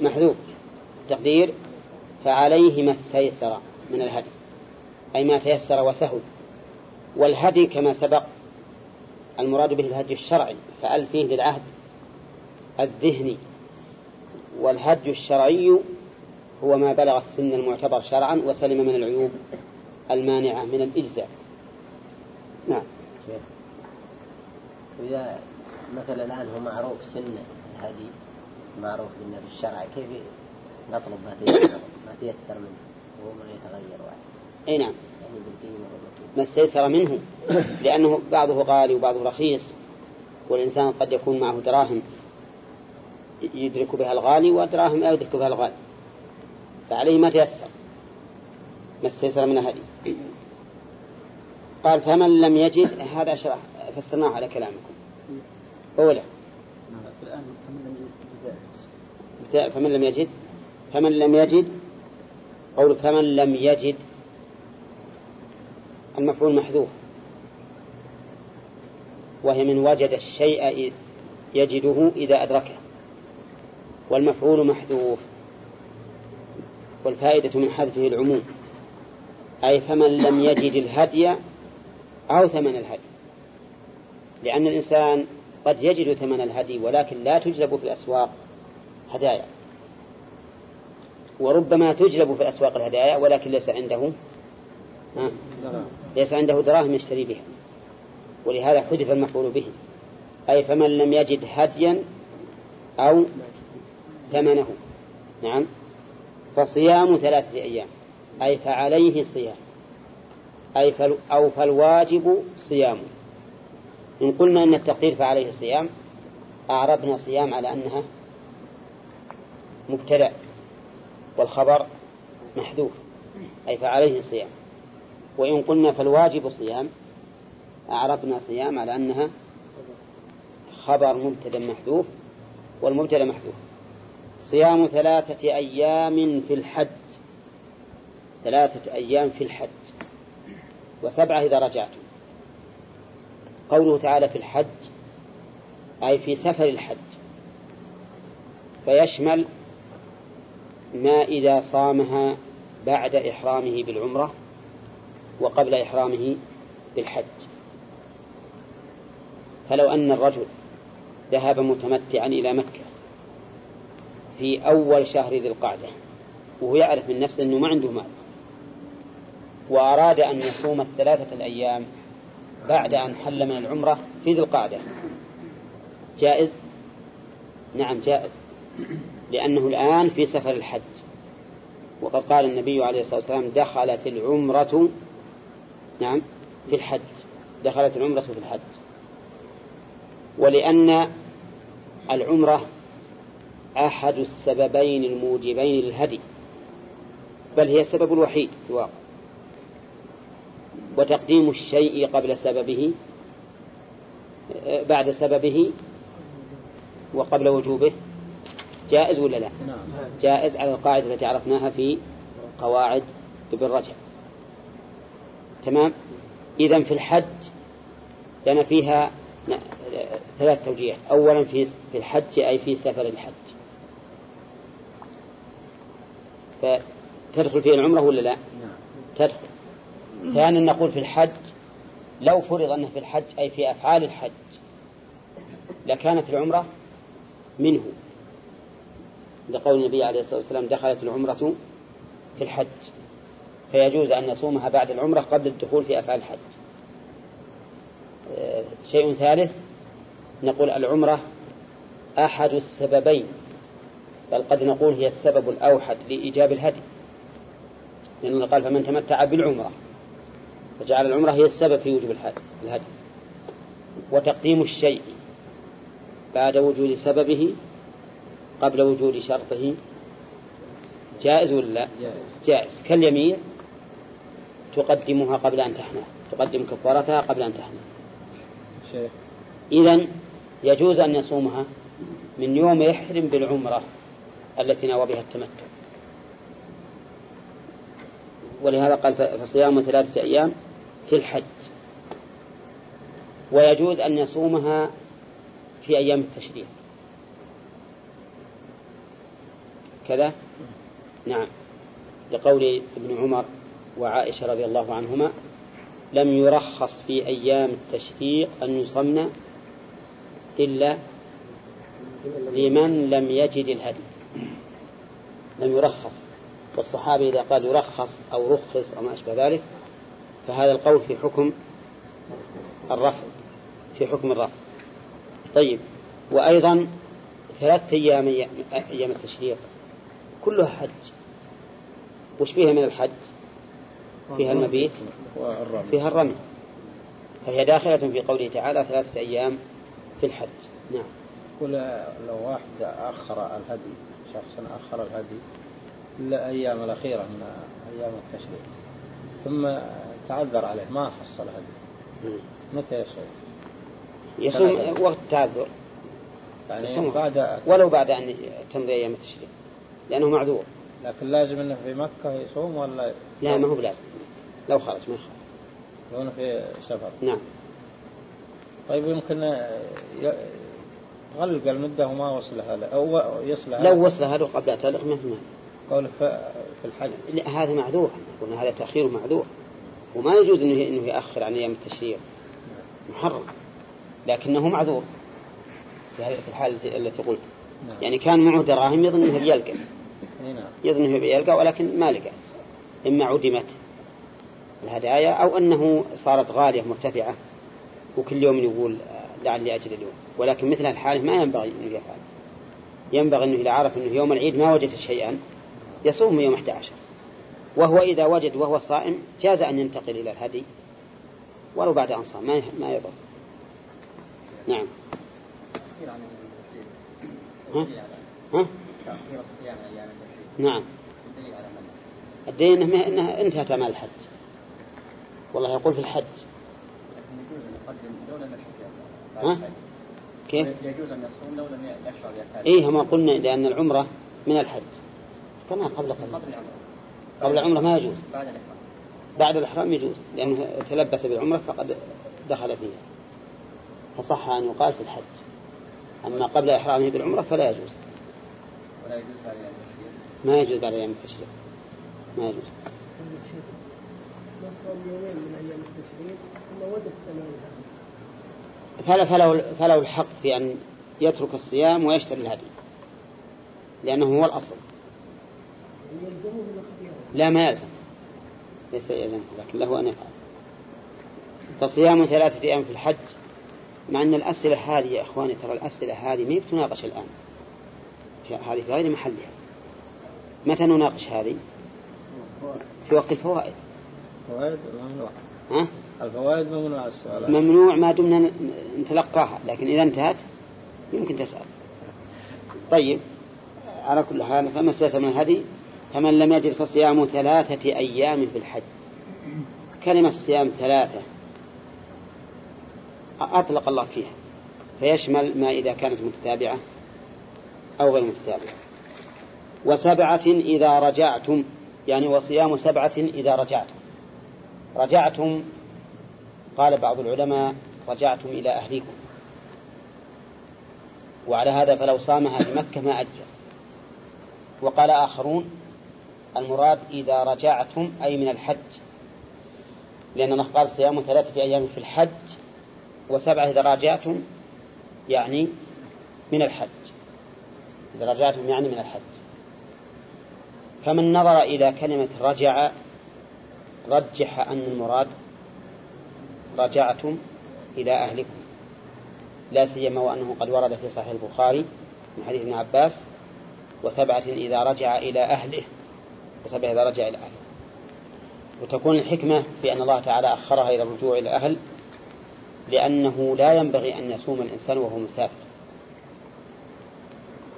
محذوف. تقدير فعليه ما استيسر من الهدي أي ما تيسر وسهل والهدي كما سبق المراد به الهدي الشرعي فأل فيه للعهد الذهني. والهدي الشرعي هو ما بلغ السن المعتبر شرعا وسلم من العيوب المانعة من الإجزاء. نعم. مثلا الآن هو معروف سن الهدي معروف لنا في الشرع. كيف نطلب ما تيسر ما تيسر منه؟ وهو ما يتغير واحد. أي نعم. يعني بالقيمة ما استيسر منه لأنه بعضه غالي وبعضه رخيص والإنسان قد يكون معه دراهم يدرك بها الغالي ودراهم لا يدرك بها الغالي. فعليه ما تيسر. ما استيسر من الهدي قال فمن لم يجد هذا شرح فسرناه على كلامكم. أولا فمن لم يجد فمن لم يجد؟ قول فمن لم يجد. المفعول محذوف. وهي من وجد الشيء يجده إذا أدركه. والمفعول محذوف. والفائدة من حذفه العموم. أي فمن لم يجد الهدي أو ثمن الهدي. لأن الإنسان قد يجد ثمن الهدي ولكن لا تجلب في الأسواق هدايا. وربما تجلب في الأسواق الهدايا ولكن ليس عنده ليس عنده دراهم يشتري بها. ولهذا حذف المفعول به. أي فمن لم يجد هديا أو ثمنه. نعم. فصيام ثلاثة أيام. أي فعليه صيام. أي فل أو فالواجب صيام إن قلنا أن التقدير فعليه صيام أعربنا صيام على أنها مبتدأ والخبر محذوف أي فعليه صيام. وإن قلنا فالواجب صيام أعربنا صيام على أنها خبر مبتدأ محذوف والمبتدأ محذوف. صيام ثلاثة أيام في الحج ثلاثة أيام في الحج وسبعة إذا رجعتم. قوله تعالى في الحج أي في سفر الحج فيشمل ما إذا صامها بعد إحرامه بالعمرة وقبل إحرامه بالحج. فلو أن الرجل ذهب متمتعا إلى مكة في أول شهر ذي القعدة وهو يعرف من نفسه أنه ما عنده مال وأراد أن يصوم الثلاثة الأيام بعد أن حل من العمرة في ذي القعدة. جائز؟ نعم جائز. لأنه الآن في سفر الحج. وقد قال النبي عليه الصلاة والسلام دخلت العمرة نعم في الحج. دخلت العمرة في الحج. ولأن العمرة أحد السببين الموجبين للهدي بل هي السبب الوحيد في الواقع. وتقديم الشيء قبل سببه بعد سببه وقبل وجوبه جائز ولا لا؟ جائز على القاعدة التي عرفناها في قواعد ابن رجب. تمام؟ إذا في الحج لنا فيها ثلاث توجيهات. أولا في في الحج أي في سفر الحج. فتدخل فيه العمرة ولا لا؟ تدخل. ثانيا نقول في الحج لو فرض أنه في الحج أي في أفعال الحج لكانت العمرة منه. لقول النبي عليه الصلاة والسلام دخلت العمرة في الحج. فيجوز أن نصومها بعد العمرة قبل الدخول في أفعال الحج. آه، شيء ثالث نقول العمرة أحد السببين بل قد نقول هي السبب الأوحد لإيجاب الهدي. لأنه قال فمن تمتع بالعمرة فجعل العمرة هي السبب في وجوب الهدي وتقديم الشيء بعد وجود سببه قبل وجود شرطه. جائز ولا لا؟ جائز. كاليمين تقدمها قبل أن تحنث. تقدم كفارتها قبل أن تحنث. إذا يجوز أن يصومها من يوم يحرم بالعمرة التي نوى بها التمتع. ولهذا قال فصيام ثلاثة أيام في الحج. ويجوز أن يصومها في أيام التشريق. كذا؟ نعم. لقول ابن عمر وعائشة رضي الله عنهما لم يرخص في أيام التشريق أن يصمن إلا لمن لم يجد الهدي. لم يرخص. والصحابي إذا قال يرخص أو رخص أو ما أشبه ذلك فهذا القول في حكم الرفع في حكم الرفع طيب وأيضا ثلاثة أيام أيام التشريق كلها حج. وش فيها من الحج؟ فيها المبيت؟ فيها الرمي. فهي داخلة في قوله تعالى ثلاثة أيام في الحج. نعم. يقول لو واحد أخر الهدي شخص أخر الهدي إلا أيام الأخيرة من أيام التشريق. ثم تعذر عليه. ما حصل هدي متى يصوم؟ يصوم وقت التعذر يعني يصوم بعد ولو بعد أن تمضي أيام التشريق. لأنه معذور. لكن لازم إنه في مكة يصوم ولا؟ لا ما هو بلازم. لو خرج ما خرج. لو انه في سفر. نعم. طيب يمكن يغلق المدة وما وصلها له أو يصلها لو وصل هذا قبل تعلق ما في مانع. قول في في الحج. لا هذا معذور. قلنا هذا تأخير معذور. وما يجوز انه إنه يأخر عن أيام التشريق. محرم. لكنه معذور. في هذه الحالة التي قلت. نعم. يعني كان معه دراهم يظن إنه بيلقى. نعم. يظن إنه بيلقى ولكن ما لقى. إما عدمت الهدايا أو أنه صارت غالية مرتفعة. وكل يوم يقول لعلي أجل اليوم. ولكن مثل الحالة ما ينبغي إنه يفعل. ينبغي إنه إذا عرف إنه يوم العيد ما وجد شيئا يصوم يوم 11 وهو إذا وجد وهو صائم جاز أن ينتقل إلى الهدي ولو بعد أن صام ما ما يضر نعم ها؟ ها؟ نعم الدين إنها, إنها انتهت أعمال الحج والله يقول في الحج ها؟ كيف؟ يجوز أن يصوم لو لم بأفعاله إيه ما قلنا لأن العمرة من الحج كما قبل قبل قبل العمرة ما يجوز. بعد الإحرام. يجوز لأنه تلبس بالعمرة فقد دخل فيها. فصح أن يقال في الحج. أما قبل إحرامه بالعمرة فلا يجوز. ولا يجوز بعد أيام التشريق. ما يجوز بعد أيام التشريق. ما يجوز. ما يومين من أيام التشريق ثم فلا فله, فله الحق في أن يترك الصيام ويشتري الهدي. لأنه هو الأصل. لا ما يلزم. ليس يلزم لكن له أن يفعل. فصيام ثلاثة أيام في الحج مع أن الأسئلة هذه يا إخواني ترى الأسئلة هذه ما تناقش الآن. هذه في غير محلها. متى نناقش هذه؟ في وقت الفوائد. فوائد؟ ممنوع ها؟ الفوائد ممنوع السؤال. ممنوع ما دمنا نتلقاها لكن إذا انتهت يمكن تسأل. طيب على كل حال فما استيسر من الهدي فمن لم يجد فصيام ثلاثة أيام في الحج. كلمة صيام ثلاثة أطلق الله فيها فيشمل ما إذا كانت متتابعة أو غير متتابعة. وسبعة إذا رجعتم يعني وصيام سبعة إذا رجعتم. رجعتم قال بعض العلماء رجعتم إلى أهليكم. وعلى هذا فلو صامها بمكة ما أجزى وقال آخرون المراد إذا رجعتم أي من الحج. لأن الله قال صيام ثلاثة أيام في الحج وسبعة إذا راجعتم يعني من الحج. إذا رجعتم يعني من الحج. فمن نظر إلى كلمة رجع رجح أن المراد رجعتم إلى أهلكم. لا سيما وأنه قد ورد في صحيح البخاري من حديث ابن عباس وسبعة إذا رجع إلى أهله. وسبعة إذا رجع إلى أهله وتكون الحكمة في أن الله تعالى أخرها إلى الرجوع إلى الأهل لأنه لا ينبغي أن يصوم الإنسان وهو مسافر.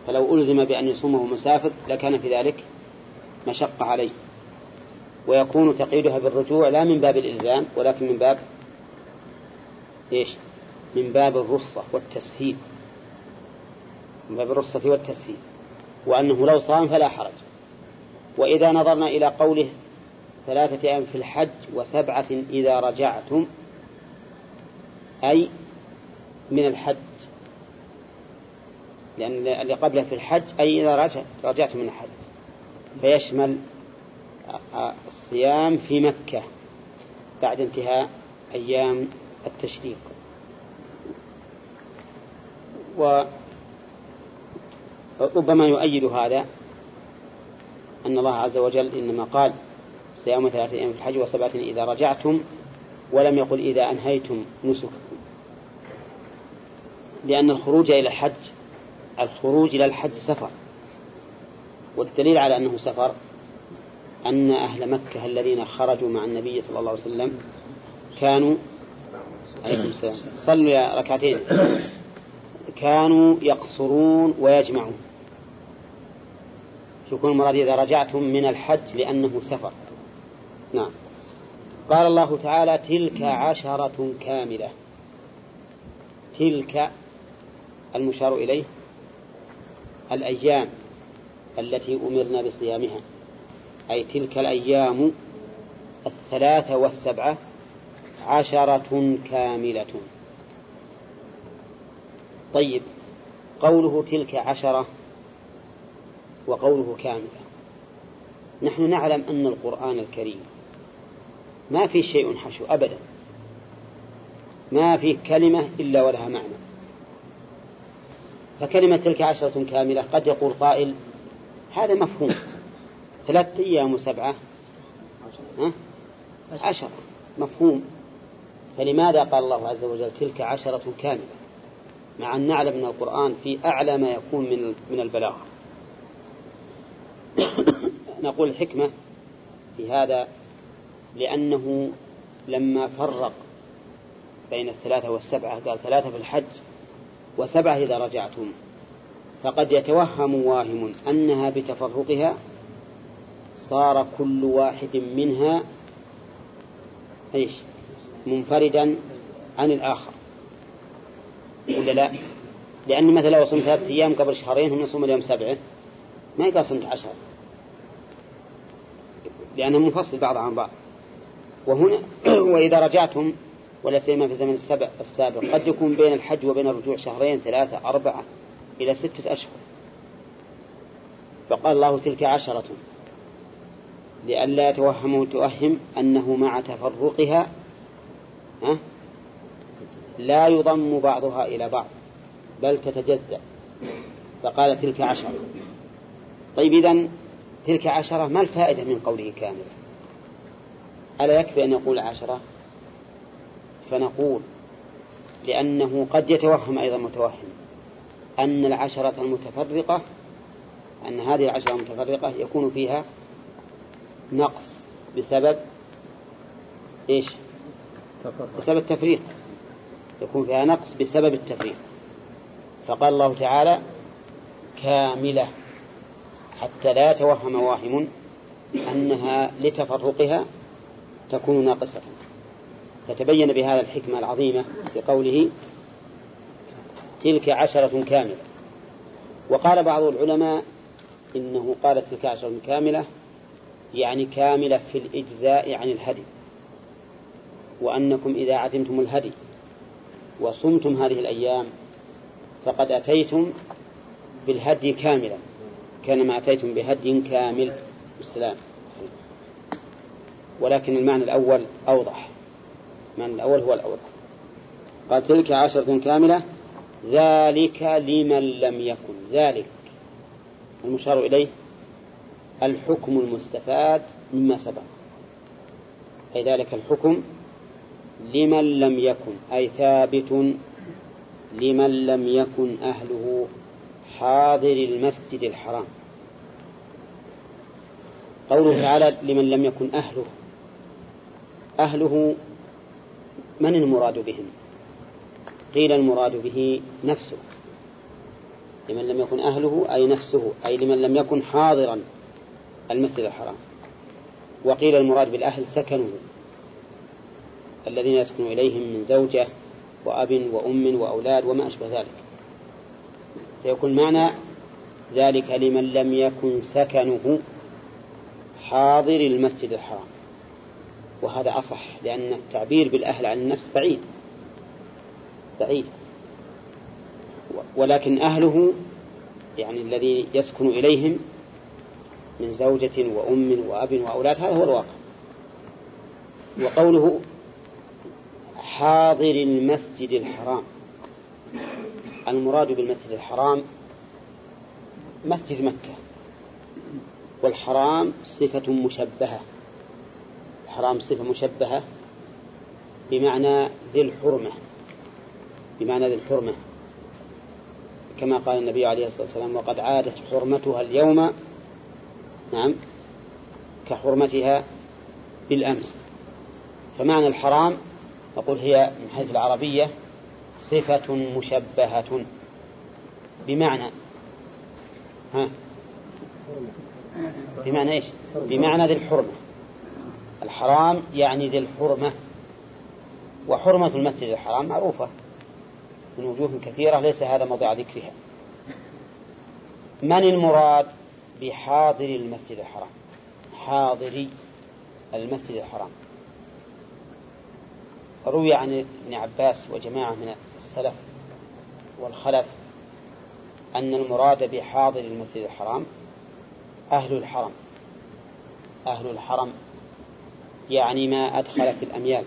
فلو ألزم بأن يصوم وهو مسافر لكان في ذلك مشقة عليه. ويكون تقييدها بالرجوع لا من باب الإلزام ولكن من باب إيش؟ من باب الرخصة والتسهيل. من باب الرخصة والتسهيل. وأنه لو صام فلا حرج. وإذا نظرنا إلى قوله ثلاثة أيام في الحج وسبعة إذا رجعتم أي من الحج. لأن اللي قبله في الحج أي إذا رجع رجعت من الحج. فيشمل الصيام في مكة بعد انتهاء أيام التشريق. وربما يؤيد هذا أن الله عز وجل إنما قال صيام ثلاثة أيام في الحج وسبعة إذا رجعتم ولم يقل إذا أنهيتم نسككم. لأن الخروج إلى الحج الخروج إلى الحج سفر. والدليل على أنه سفر أن أهل مكة الذين خرجوا مع النبي صلى الله عليه وسلم كانوا عليكم السلام. صلوا ركعتين. كانوا يقصرون ويجمعون. يكون المراد إذا رجعتم من الحج لأنه سفر. نعم. قال الله تعالى تلك عشرة كاملة. تلك المشار إليه الأيام التي أمرنا بصيامها. أي تلك الأيام الثلاثة والسبعة عشرة كاملة. طيب قوله تلك عشرة وقوله كاملة نحن نعلم أن القرآن الكريم ما في شيء حشو أبدا. ما في كلمة إلا ولها معنى. فكلمة تلك عشرة كاملة قد يقول قائل هذا مفهوم. ثلاثة أيام وسبعة؟ عشرة. مفهوم. فلماذا قال الله عز وجل تلك عشرة كاملة؟ مع أن نعلم أن القرآن في أعلى ما يكون من البلاغة. نقول الحكمة في هذا لأنه لما فرق بين الثلاثة والسبعة قال ثلاثة في الحج وسبعة إذا رجعتم فقد يتوهم واهم أنها بتفرقها صار كل واحد منها إيش؟ منفردا عن الآخر. ولا لا؟ لأن مثلا لو صمت ثلاثة أيام قبل شهرين هم يصوم اليوم سبعة ما يقال صمت عشر. لأنه منفصل بعض عن بعض. وهنا وإذا رجعتم ولا سيما في زمن السبع السابق قد يكون بين الحج وبين الرجوع شهرين ثلاثة أربعة إلى ستة أشهر. فقال الله تلك عشرة لئلا يتوهموا توهم أنه مع تفرقها لا يضم بعضها إلى بعض بل تتجزأ. فقال تلك عشرة. طيب إذن تلك عشرة ما الفائدة من قوله كاملة؟ ألا يكفي أن يقول عشرة؟ فنقول لأنه قد يتوهم أيضا متوهم أن العشرة المتفرقة أن هذه العشرة المتفرقة يكون فيها نقص بسبب إيش؟ بسبب التفريق. يكون فيها نقص بسبب التفريق. فقال الله تعالى كاملة. حتى لا يتوهم واهم أنها لتفرقها تكون ناقصة. فتبين بهذا الحكمة العظيمة في قوله تلك عشرة كاملة. وقال بعض العلماء إنه قال تلك عشرة كاملة يعني كاملة في الإجزاء عن الهدي. وأنكم إذا عدمتم الهدي وصمتم هذه الأيام فقد أتيتم بالهدي كاملا. كانما أتيتم بهدي كامل. بالسلام ولكن المعنى الأول أوضح. المعنى الأول هو الأوضح. قال تلك عشرة كاملة. ذلك لمن لم يكن. ذلك. المشار إليه الحكم المستفاد مما سبق. أي ذلك الحكم لمن لم يكن. أي ثابت لمن لم يكن أهله حاضر المسجد الحرام. قوله تعالى لمن لم يكن أهله. أهله من المراد بهم؟ قيل المراد به نفسه. لمن لم يكن أهله أي نفسه أي لمن لم يكن حاضرا المسجد الحرام. وقيل المراد بالأهل سكنه الذين يسكن إليهم من زوجة وأب وأم وأولاد وما أشبه ذلك. فيكون معنى ذلك لمن لم يكن سكنه حاضر المسجد الحرام. وهذا أصح لأن التعبير بالأهل عن النفس بعيد. بعيد. ولكن أهله يعني الذي يسكن إليهم من زوجة وأم وأب وأولاد هذا هو الواقع. وقوله حاضر المسجد الحرام. المراد بالمسجد الحرام مسجد مكة والحرام صفة مشبهة الحرام صفة مشبهة بمعنى ذي الحرمة بمعنى ذي الحرمة. كما قال النبي عليه الصلاة والسلام وقد عادت حرمتها اليوم نعم كحرمتها بالأمس فمعنى الحرام نقول هي من حيث العربية صفة مشبهة. بمعنى. ها؟ بمعنى إيش؟ بمعنى ذي الحرمة. الحرام يعني ذي الحرمة. وحرمة المسجد الحرام معروفة. من وجوه كثيرة ليس هذا موضع ذكرها. من المراد بحاضر المسجد الحرام؟ حاضري المسجد الحرام. روي عن ابن عباس وجماعة من السلف والخلف أن المراد بحاضر المسجد الحرام أهل الحرم. أهل الحرم يعني ما أدخلت الأميال.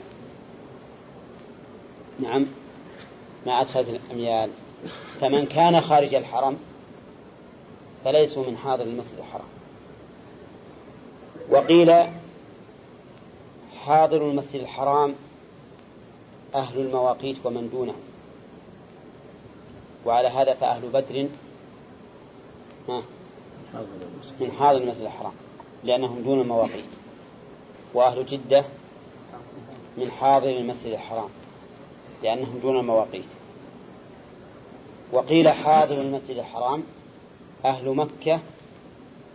نعم ما أدخلت الأميال. فمن كان خارج الحرم فليسوا من حاضر المسجد الحرام. وقيل حاضر المسجد الحرام أهل المواقيت ومن دونه. وعلى هذا فأهل بدر من حاضر المسجد الحرام لأنهم دون المواقيت. وأهل جدة من حاضر المسجد الحرام لأنهم دون المواقيت. وقيل حاضر المسجد الحرام أهل مكة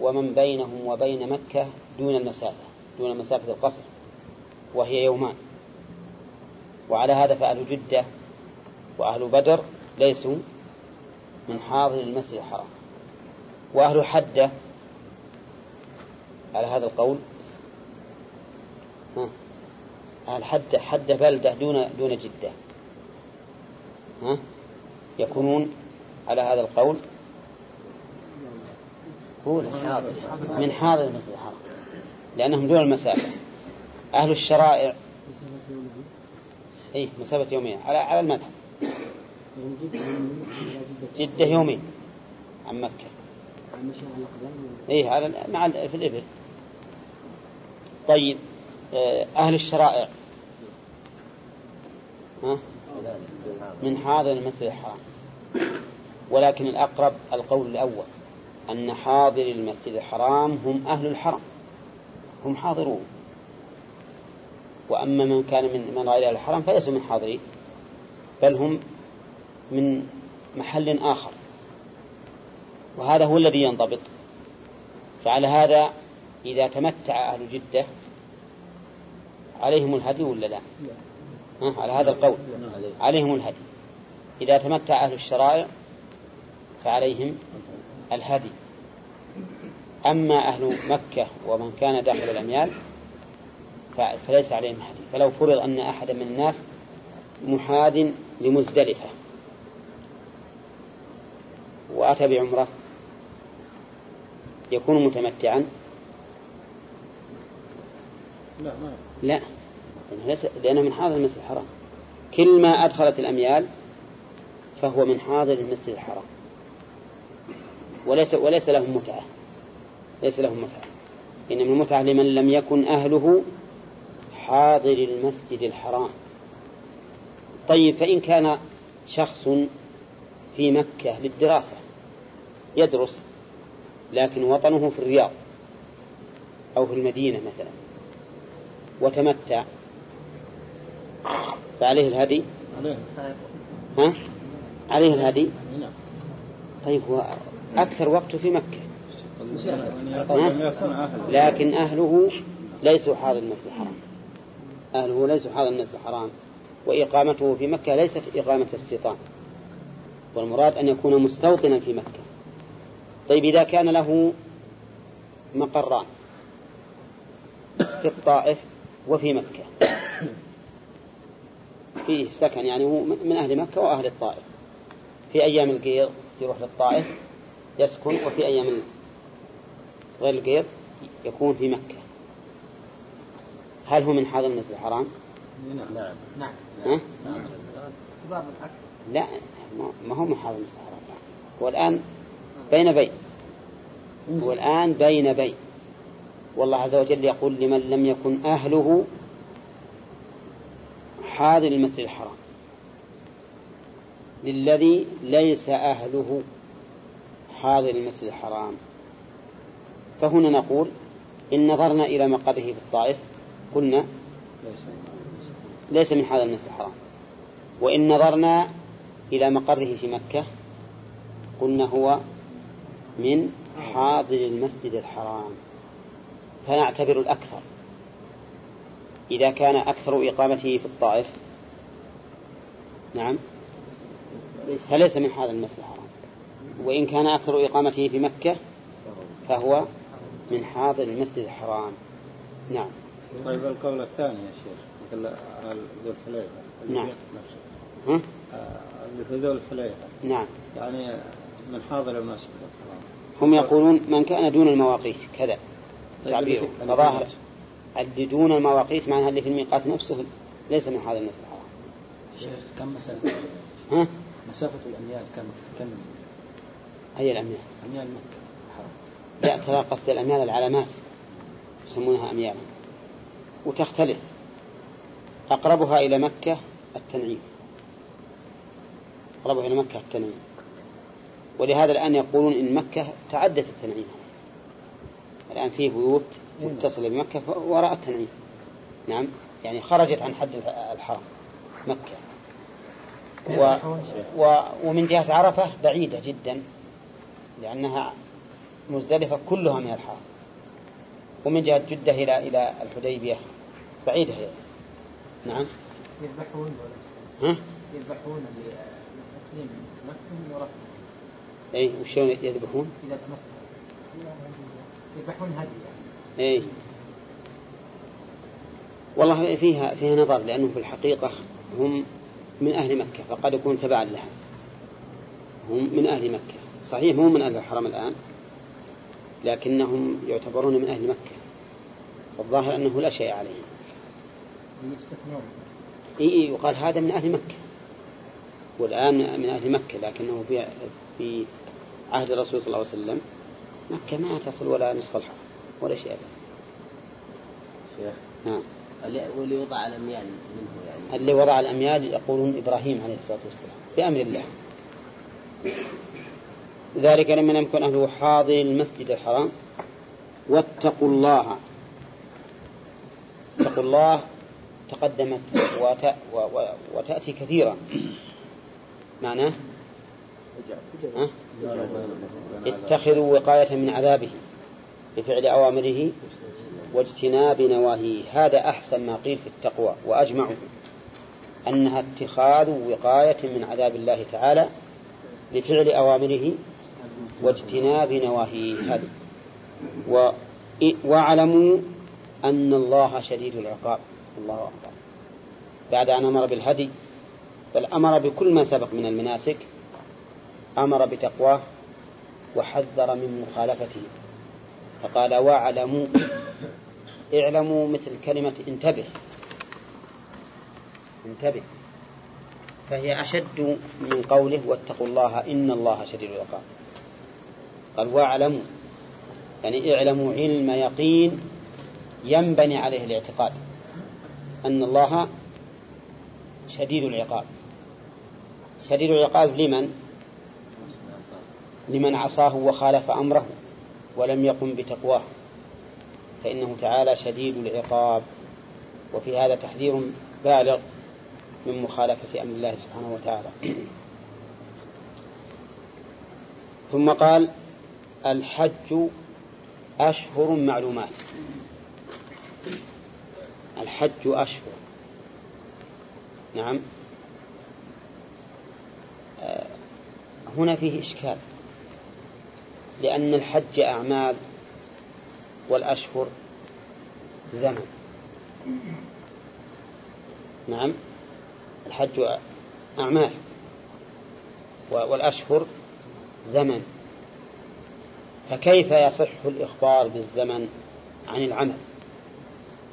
ومن بينهم وبين مكة دون المسافة دون مسافة القصر وهي يومان. وعلى هذا فأهل جدة وأهل بدر ليسوا من حاضر المسجد الحرام. وأهل حدة على هذا القول ها أهل حدة حدة بلدة دون دون جدة ها يكونون على هذا القول من حاضر المسجد الحرام لأنهم دون المسافة. أهل الشرائع إيه مسافة يومين على على المذهب. جدة يومين عن مكة. إيه على مع في الإبل. طيب آه، أهل الشرائع. ها؟ من حاضر المسجد الحرام ولكن الأقرب القول الأول أن حاضر المسجد الحرام هم أهل الحرم. هم حاضرون. وأما من كان من من غير الحرم فليسوا من حاضرين بل هم من محل آخر. وهذا هو الذي ينضبط. فعلى هذا إذا تمتع أهل جدة عليهم الهدي ولا لا؟ ها على هذا القول. عليهم الهدي. إذا تمتع أهل الشرائع فعليهم الهدي. أما أهل مكة ومن كان داخل الأميال فليس عليهم هدي فلو فرض أن أحدا من الناس محاد لمزدلفة. وأتى بعمرة. يكون متمتعا؟ لا ما لا. لأنه من حاضر المسجد الحرام. كل ما أدخلت الأميال فهو من حاضر المسجد الحرام. وليس وليس لهم متعة. ليس لهم متعة. إنما المتعة لمن لم يكن أهله حاضر المسجد الحرام. طيب فإن كان شخص في مكة للدراسة يدرس لكن وطنه في الرياض أو في المدينة مثلا وتمتع. فعليه الهدي؟ عليه. ها؟ عليه الهدي؟ طيب هو أكثر وقته في مكة. لكن أهله ليسوا حاضر المسجد الحرام. أهله ليسوا حاضر المسجد الحرام وإقامته في مكة ليست إقامة استيطان والمراد أن يكون مستوطنا في مكة. طيب إذا كان له مقران في الطائف وفي مكة فيه سكن يعني هو من أهل مكة وأهل الطائف. في أيام القيض يروح للطائف يسكن وفي أيام غير القيض يكون في مكة. هل هو من حاضر المسجد الحرام؟ نعم. نعم. ها؟ لا ما- ما هو من حاضر المسجد الحرام. هو الآن بين بين. هو الآن بين بين. والله عز وجل يقول لمن لم يكن أهله حاضر المسجد الحرام. للذي ليس أهله حاضر المسجد الحرام. فهنا نقول إن نظرنا إلى مقره في الطائف قلنا ليس ليس من هذا المسجد الحرام. وإن نظرنا إلى مقره في مكة قلنا هو من حاضر المسجد الحرام فنعتبر الأكثر. إذا كان أكثر إقامته في الطائف نعم فليس من هذا المسجد الحرام. وإن كان أكثر إقامته في مكة فهو من حاضر المسجد الحرام. نعم. طيب القول الثاني يا شيخ مثل ذو الحليفة نعم. ها؟ آه، اللي في ذو الحليفة. نعم. يعني من حاضر المسجد. الحرام هم يقولون من كان دون المواقيت كذا. طيب تعبيره فظاهر اللي دون المواقيت؟ معناها اللي في الميقات نفسه ليس من هذا المسجد. الحرام شيخ كم مسافة؟ ها؟ مسافة الأميال كم؟ كم؟ هي الأميال. أميال مكة. حرام. لا ترى قصد الأميال العلامات يسمونها أميالا وتختلف. أقربها إلى مكة التنعيم. أقربها إلى مكة التنعيم. ولهذا الآن يقولون إن مكة تعدت التنعيم. الآن في بيوت متصلة بمكة وراء التنعيم. نعم يعني خرجت عن حد الحرم مكة. و و ومن جهة عرفة بعيدة جدا لأنها مزدلفة كلها من الحرم ومن جهة جدة إلى إلى الحديبية بعيدة. هي نعم. يذبحون ها؟ يذبحون لتسليم مكة ورفع أي وشلون يذبحون؟ تمكن يذبحون هدي يعني أي والله فيها فيها نظر لأنهم في الحقيقة هم من أهل مكة فقد يكون تبعا لها. هم من أهل مكة. صحيح هم من أهل الحرم الآن لكنهم يعتبرون من أهل مكة. والظاهر أنه لا شيء عليهم. يستثنون. إي إي يقال هذا من أهل مكة. والآن من أهل مكة لكنه في في عهد الرسول صلى الله عليه وسلم. مكة ما تصل ولا نصف الحرم ولا شيء أبدا. شيخ نعم. اللي- واللي يوضع الأميال منه يعني. اللي وضع الأميال يقولون إبراهيم عليه الصلاة والسلام بأمر الله. ذلك لما لم يكن أهله حاضر المسجد الحرام. واتقوا الله. اتقوا الله. تقدمت. وتأتي كثيرا. معناه اتخذوا وقاية من عذابه بفعل أوامره واجتناب نواهيه. هذا أحسن ما قيل في التقوى. وأجمعه أنها اتخاذ وقاية من عذاب الله تعالى بفعل أوامره واجتناب نواهيه. هذه و... واعلموا أن الله شديد العقاب. الله أكبر. بعد أن أمر بالهدي بل أمر بكل ما سبق من المناسك أمر بتقواه وحذر من مخالفته فقال واعلموا اعلموا مثل كلمة انتبه. انتبه فهي أشد من قوله واتقوا الله إن الله شديد العقاب. قال واعلموا. يعني اعلموا علم يقين ينبني عليه الاعتقاد أن الله شديد العقاب. شديد العقاب لمن؟ لمن عصاه وخالف أمره ولم يقم بتقواه. فإنه تعالى شديد العقاب. وفي هذا تحذير بالغ من مخالفة أمر الله سبحانه وتعالى. ثم قال الحج أشهر معلومات. الحج أشهر. نعم. آه، هنا فيه إشكال. لأن الحج أعمال والأشهر زمن. نعم. الحج أعمال والأشهر زمن. فكيف يصح الإخبار بالزمن عن العمل؟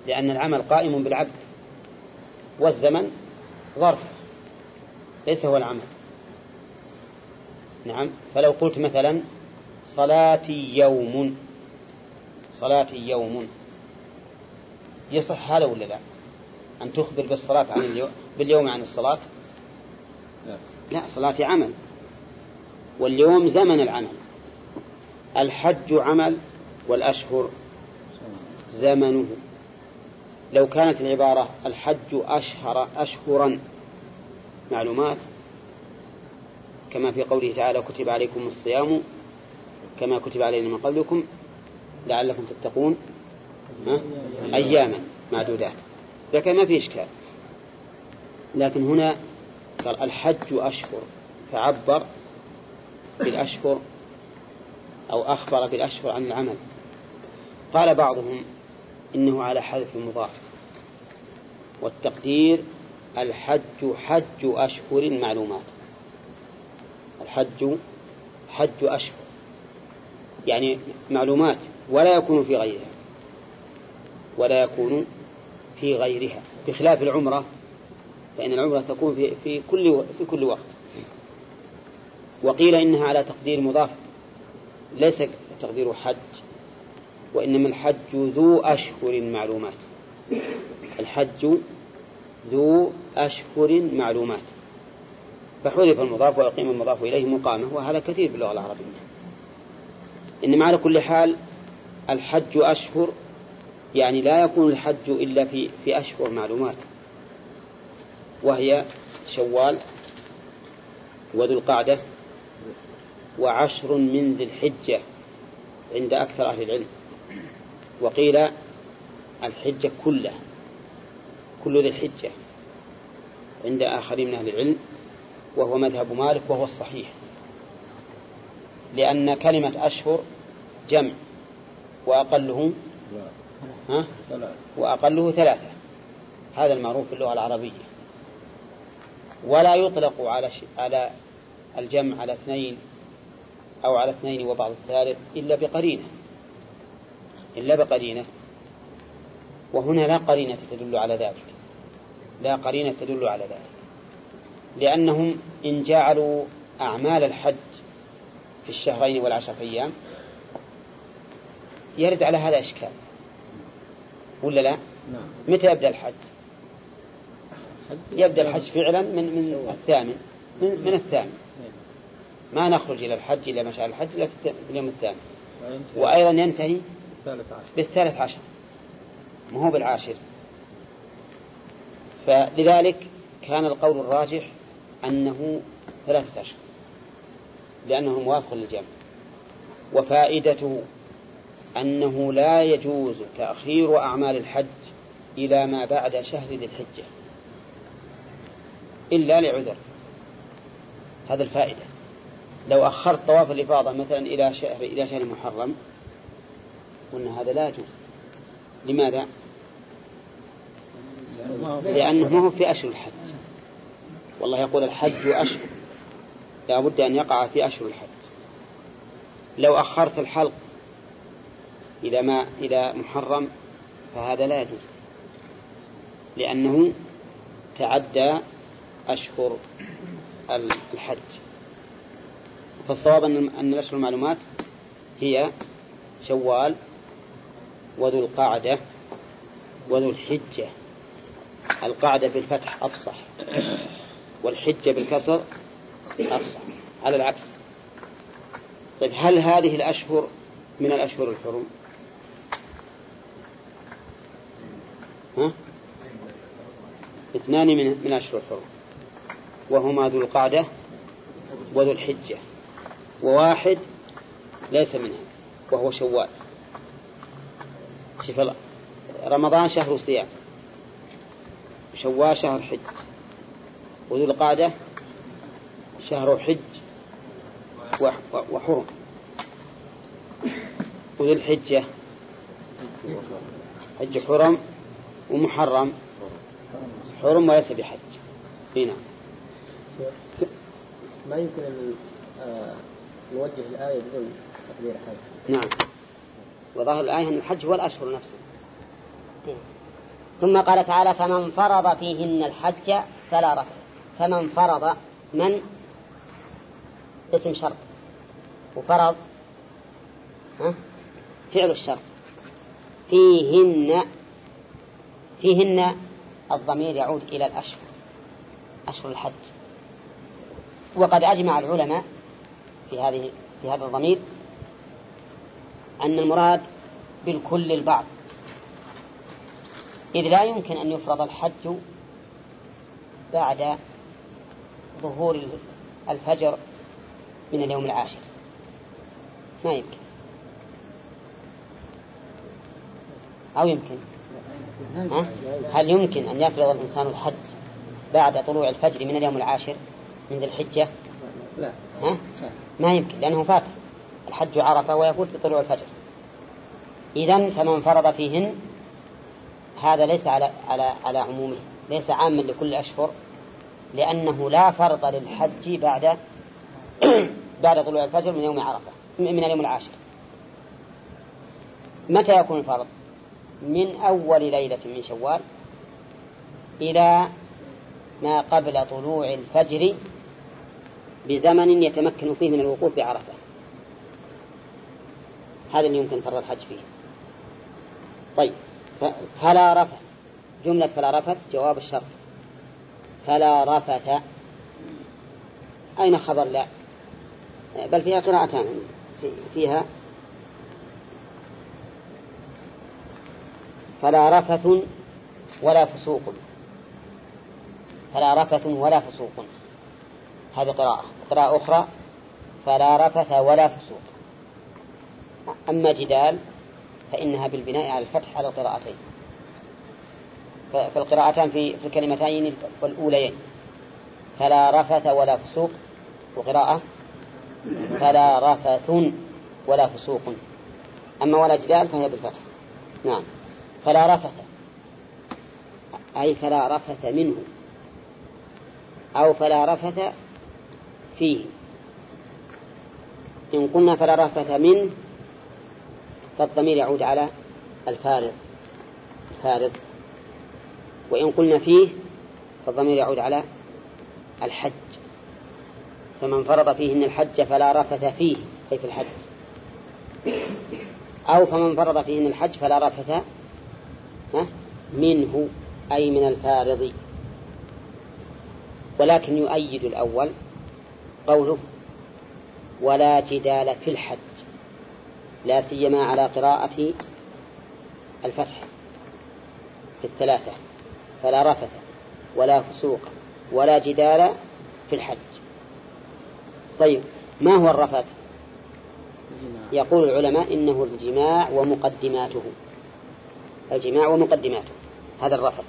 لأن العمل قائم بالعبد والزمن ظرف ليس هو العمل. نعم. فلو قلت مثلا صلاتي يوم. صلاتي يوم. يصح هذا ولا لا؟ أن تخبر بالصلاة عن اليوم باليوم عن الصلاة؟ لا. لا صلاتي عمل. واليوم زمن العمل. الحج عمل والأشهر زمنه. لو كانت العبارة الحج أشهر أشهرا معلومات كما في قوله تعالى كتب عليكم الصيام كما كتب علينا من قبلكم لعلكم تتقون أياما معدودات. لكن ما في إشكال. لكن هنا قال الحج أشهر فعبر بالأشهر أو أخبر بالأشهر عن العمل. قال بعضهم إنه على حذف المضاف والتقدير الحج حج أشهر معلومات. الحج حج أشهر. يعني معلومات ولا يكون في غيرها. ولا يكون في غيرها. بخلاف العمرة فإن العمرة تكون في, في, كل, في كل وقت. وقيل إنها على تقدير مضاف. ليس تقدير حج وإنما الحج ذو أشهر معلومات. الحج ذو أشهر معلومات. فحذف المضاف ويقيم المضاف إليه مقامه وهذا كثير باللغة العربية. إنما على كل حال الحج أشهر يعني لا يكون الحج إلا في في أشهر معلومات وهي شوال وذو القعدة وعشر من ذي الحجة عند أكثر أهل العلم. وقيل الحجة كلها كل ذي الحجة عند آخرين من أهل العلم وهو مذهب مالك وهو الصحيح لأن كلمة أشهر جمع وأقله ها؟ وأقله ثلاثة. هذا المعروف في اللغة العربية. ولا يطلق على على الجمع على اثنين أو على اثنين وبعض الثالث إلا بقرينة. إلا بقرينة. وهنا لا قرينة تدل على ذلك. لا قرينة تدل على ذلك. لأنهم إن جعلوا أعمال الحج في الشهرين والعشر أيام يرد على هذا إشكال. ولا لا؟ نعم. متى يبدأ الحج؟ يبدأ الحج فعلا من من الثامن. من, من الثامن. ما نخرج إلى الحج إلى مشاعر الحج إلا في اليوم الثامن. وأيضا ينتهي بالثالث عشر. ما هو بالعاشر. فلذلك كان القول الراجح أنه ثلاثة أشهر لأنه موافق للجمع. وفائدته أنه لا يجوز تأخير أعمال الحج إلى ما بعد شهر ذي الحجة إلا لعذر. هذا الفائدة. لو أخرت طواف الإفاضة مثلا إلى شهر إلى شهر محرم قلنا هذا لا يجوز. لماذا؟ لأنه ما هو في أشهر الحج. والله يقول الحج أشهر. لا بد أن يقع في أشهر الحج. لو أخرت الحلق إلى ما إلى محرم فهذا لا يجوز. لأنه تعدى أشهر الحج. فالصواب أن الأشهر المعلومات هي شوال وذو القعدة وذو الحجة. القعدة بالفتح أفصح والحجة بالكسر أفصح. على العكس. طيب هل هذه الأشهر من الأشهر الحرم؟ ها؟ اثنان من من أشهر الحرم. وهما ذو القعدة وذو الحجة. وواحد ليس منها وهو شوال. شوف رمضان شهر صيام شوال شهر حج. وذو القعدة شهر حج وحرم. وذو الحجة حج حرم ومحرم. حرم وليس بحج. هنا ما يمكن أن آه، نوجه الآية بدون تقدير حج نعم. وظاهر الآية أن الحج هو الأشهر نفسه. ثم قال تعالى فمن فرض فيهن الحج فلا رفث. فمن فرض من؟ اسم شرط. وفرض ها؟ فعل الشرط. فيهن فيهن الضمير يعود إلى الأشهر أشهر الحج. وقد أجمع العلماء في هذه في هذا الضمير أن المراد بالكل البعض. إذ لا يمكن أن يفرض الحج بعد ظهور الفجر من اليوم العاشر. ما يمكن. أو يمكن؟ هل يمكن أن يفرض الإنسان الحج بعد طلوع الفجر من اليوم العاشر من ذي الحجة؟ لا. ها؟ ما يمكن لأنه فات. الحج عرفة ويفوت بطلوع الفجر. إذا فمن فرض فيهن هذا ليس على على على عمومه ليس عاما لكل الأشهر لأنه لا فرض للحج بعد بعد طلوع الفجر من يوم عرفة من اليوم العاشر. متى يكون الفرض؟ من أول ليلة من شوال إلى ما قبل طلوع الفجر بزمن يتمكن فيه من الوقوف بعرفة. هذا اللي يمكن فرض الحج فيه. طيب فلا رفث. جملة فلا رفث جواب الشرط. فلا رفث. أين خبر؟ لا. بل فيها قراءتان. فيها فلا رفث ولا فسوق. فلا رفث ولا فسوق. هذه قراءة. قراءة أخرى. فلا رفث ولا فسوق. أما جدال فإنها بالبناء على الفتح على القراءتين. فالقراءتان في في الكلمتين الأوليين فلا رفث ولا فسوق. وقراءة. فلا رفث ولا فسوق. أما ولا جدال فهي بالفتح. نعم. فلا رفث. أي فلا رفث منه. أو فلا رفث فيه. إن قلنا فلا رفث منه فالضمير يعود على الفارض. الفارض. وإن قلنا فيه فالضمير يعود على الحج. فمن فرض فيهن الحج فلا رفث فيه أي في الحج. أو فمن فرض فيهن الحج فلا رفث منه أي من الفارض. ولكن يؤيد الأول قوله ولا جدال في الحج لا سيما على قراءة الفتح في الثلاثة فلا رفث ولا فسوق ولا جدال في الحج. طيب ما هو الرفث؟ يقول العلماء إنه الجماع ومقدماته. الجماع ومقدماته. هذا الرفث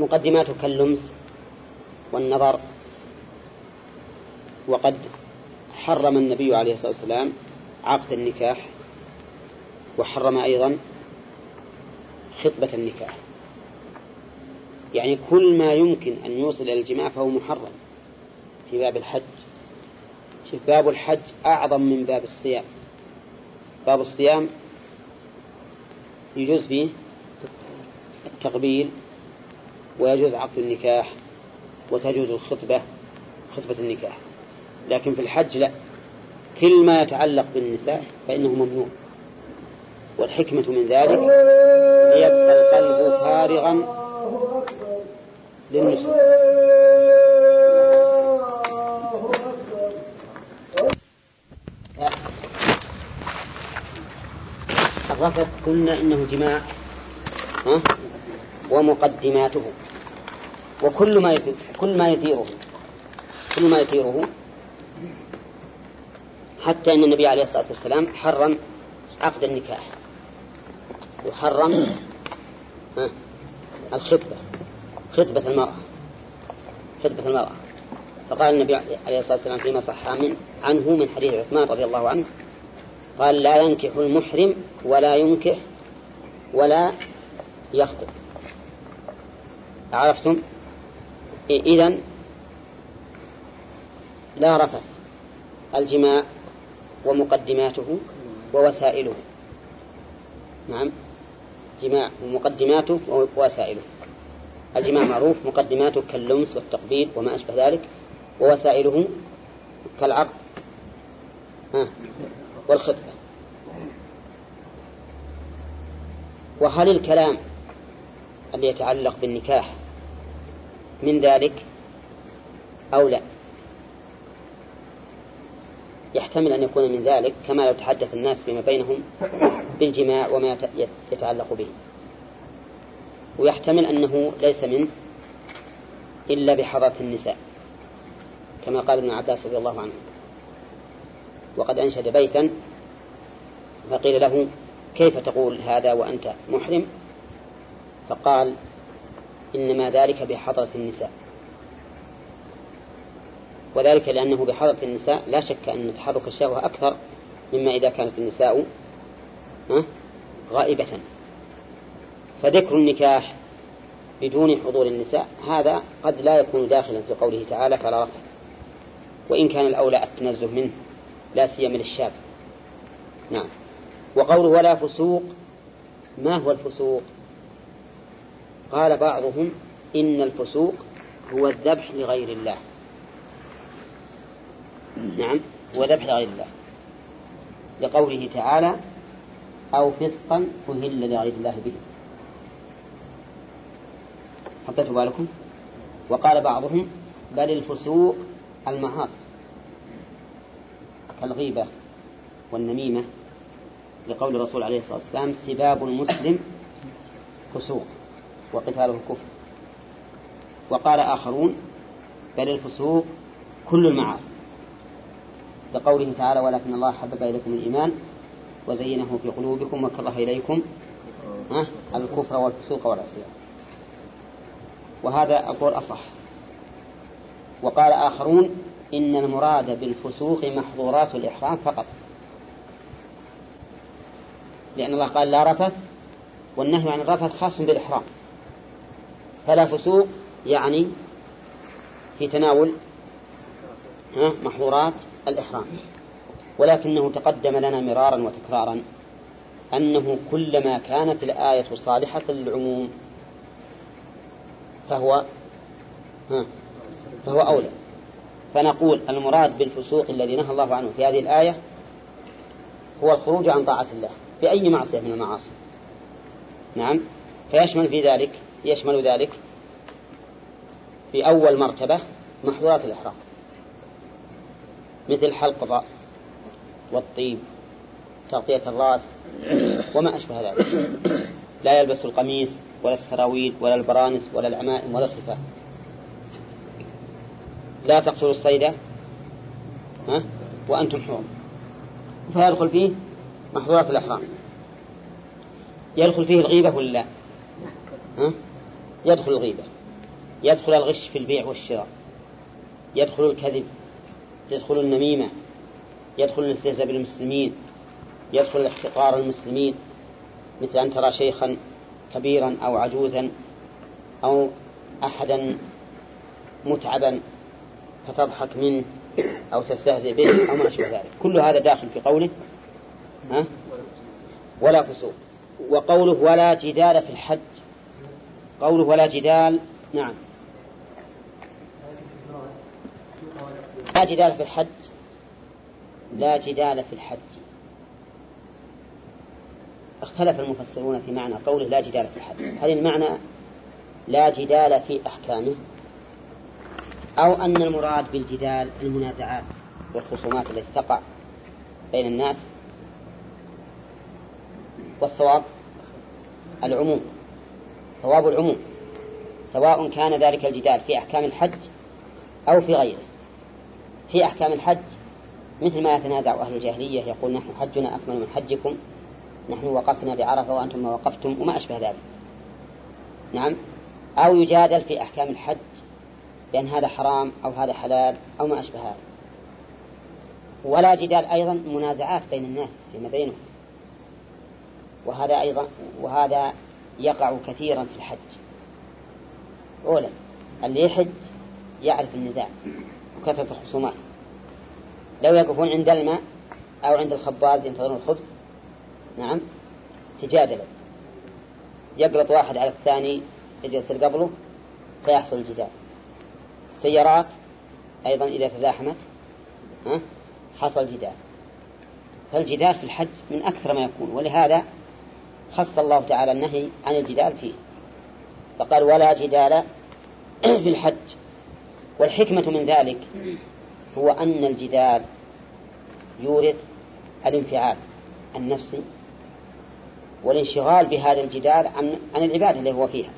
مقدماته كاللمس والنظر. وقد حرم النبي عليه الصلاة والسلام عقد النكاح وحرم أيضا خطبة النكاح. يعني كل ما يمكن أن يوصل إلى الجماع فهو محرم في باب الحج. شوف باب الحج أعظم من باب الصيام. باب الصيام يجوز فيه التقبيل ويجوز عقد النكاح وتجوز الخطبة خطبة النكاح. لكن في الحج لا. كل ما يتعلق بالنساء فإنه ممنوع. والحكمة من ذلك ليبقى القلب فارغا للنساء. الرفث قلنا إنه جماع ها؟ ومقدماته. وكل ما كل ما يثيره كل ما يثيره حتى أن النبي عليه الصلاة والسلام حرم عقد النكاح. وحرم الخطبة خطبة المرأة خطبة المرأة. فقال النبي عليه الصلاة والسلام فيما صح عنه من حديث عثمان رضي الله عنه قال لا ينكح المحرم ولا ينكح ولا يخطب. عرفتم؟ إذن لا رفث الجماع ومقدماته ووسائله. نعم. جماع ومقدماته ووسائله. الجماع معروف مقدماته كاللمس والتقبيل وما أشبه ذلك ووسائله كالعقد. والخطبة وهل الكلام الذي يتعلق بالنكاح من ذلك أو لا؟ يحتمل أن يكون من ذلك كما لو تحدث الناس فيما بينهم بالجماع وما يت- يتعلق به. ويحتمل أنه ليس منه إلا بحضرة النساء كما قال ابن عباس رضي الله عنه. وقد أنشد بيتا فقيل له كيف تقول هذا وأنت محرم؟ فقال إنما ذلك بحضرة النساء. وذلك لأنه بحضرة النساء لا شك أن تحرك الشهوة أكثر مما إذا كانت النساء غائبة. فذكر النكاح بدون حضور النساء هذا قد لا يكون داخلا في قوله تعالى فلا رفع وإن كان الأولى التنزه منه لا سيما للشاب. نعم. وقوله ولا فسوق ما هو الفسوق؟ قال بعضهم إن الفسوق هو الذبح لغير الله. نعم هو ذبح لغير الله. لقوله تعالى أو فسقا أهل لغير الله به. حطيتوا بالكم؟ وقال بعضهم بل الفسوق المعاصي كالغيبة والنميمة. لقول الرسول عليه الصلاة والسلام سباب المسلم فسوق وقتاله الكفر. وقال آخرون بل الفسوق كل المعاصي. لقوله تعالى ولكن الله حبب إليكم الإيمان وزينه في قلوبكم وكره إليكم الكفر والفسوق والعصيان. وهذا القول أصح. وقال آخرون إن المراد بالفسوق محظورات الإحرام فقط. لأن الله قال لا رفث والنهي عن الرفث خاص بالإحرام. فلا فسوق يعني في تناول محظورات الإحرام. ولكنه تقدم لنا مرارا وتكرارا أنه كلما كانت الآية صالحة للعموم فهو فهو أولى. فنقول المراد بالفسوق الذي نهى الله عنه في هذه الآية هو الخروج عن طاعة الله. بأي معصية من المعاصي. نعم. فيشمل في ذلك يشمل ذلك في أول مرتبة محظورات الإحرام. مثل حلق الرأس والطيب تغطية الرأس وما أشبه ذلك. لا يلبس القميص ولا السراويل ولا البرانس ولا العمائم ولا الخفاف لا تقتلوا الصيد. ها؟ وأنتم حرم. فيدخل فيه محظورات الإحرام يدخل فيه الغيبة ولا لا؟ ها؟ يدخل الغيبة. يدخل الغش في البيع والشراء. يدخل الكذب. يدخل النميمة. يدخل الاستهزاء بالمسلمين. يدخل احتقار المسلمين. مثل أن ترى شيخا كبيرا أو عجوزا أو أحدا متعبا فتضحك منه أو تستهزئ به أو ما أشبه ذلك. كل هذا داخل في قوله ولا فسوق. وقوله ولا جدال في الحج. قوله ولا جدال نعم. لا جدال في الحج. لا جدال في الحج. اختلف المفسرون في معنى قوله لا جدال في الحج. هل المعنى لا جدال في أحكامه؟ أو أن المراد بالجدال المنازعات والخصومات التي تقع بين الناس؟ والصواب العموم. صواب العموم. سواء كان ذلك الجدال في أحكام الحج أو في غيره. في أحكام الحج مثل ما يتنازع أهل الجاهلية يقول نحن حجنا أكمل من حجكم. نحن وقفنا بعرفة وأنتم ما وقفتم وما أشبه ذلك. نعم. أو يجادل في أحكام الحج بأن هذا حرام أو هذا حلال أو ما أشبه هذا ولا جدال أيضا منازعات بين الناس فيما بينهم. وهذا أيضا وهذا يقع كثيرا في الحج. أولا اللي يحج يعرف النزاع وكثرة الخصومات. لو يقفون عند الماء أو عند الخباز ينتظرون الخبز نعم تجادلوا يقلط واحد على الثاني يجلس قبله فيحصل الجدال. السيارات أيضا إذا تزاحمت حصل جدال. فالجدال في الحج من أكثر ما يكون ولهذا خص الله تعالى النهي عن الجدال فيه. فقال ولا جدال في الحج. والحكمة من ذلك هو أن الجدال يورث الانفعال النفسي والانشغال بهذا الجدال عن عن العبادة اللي هو فيها.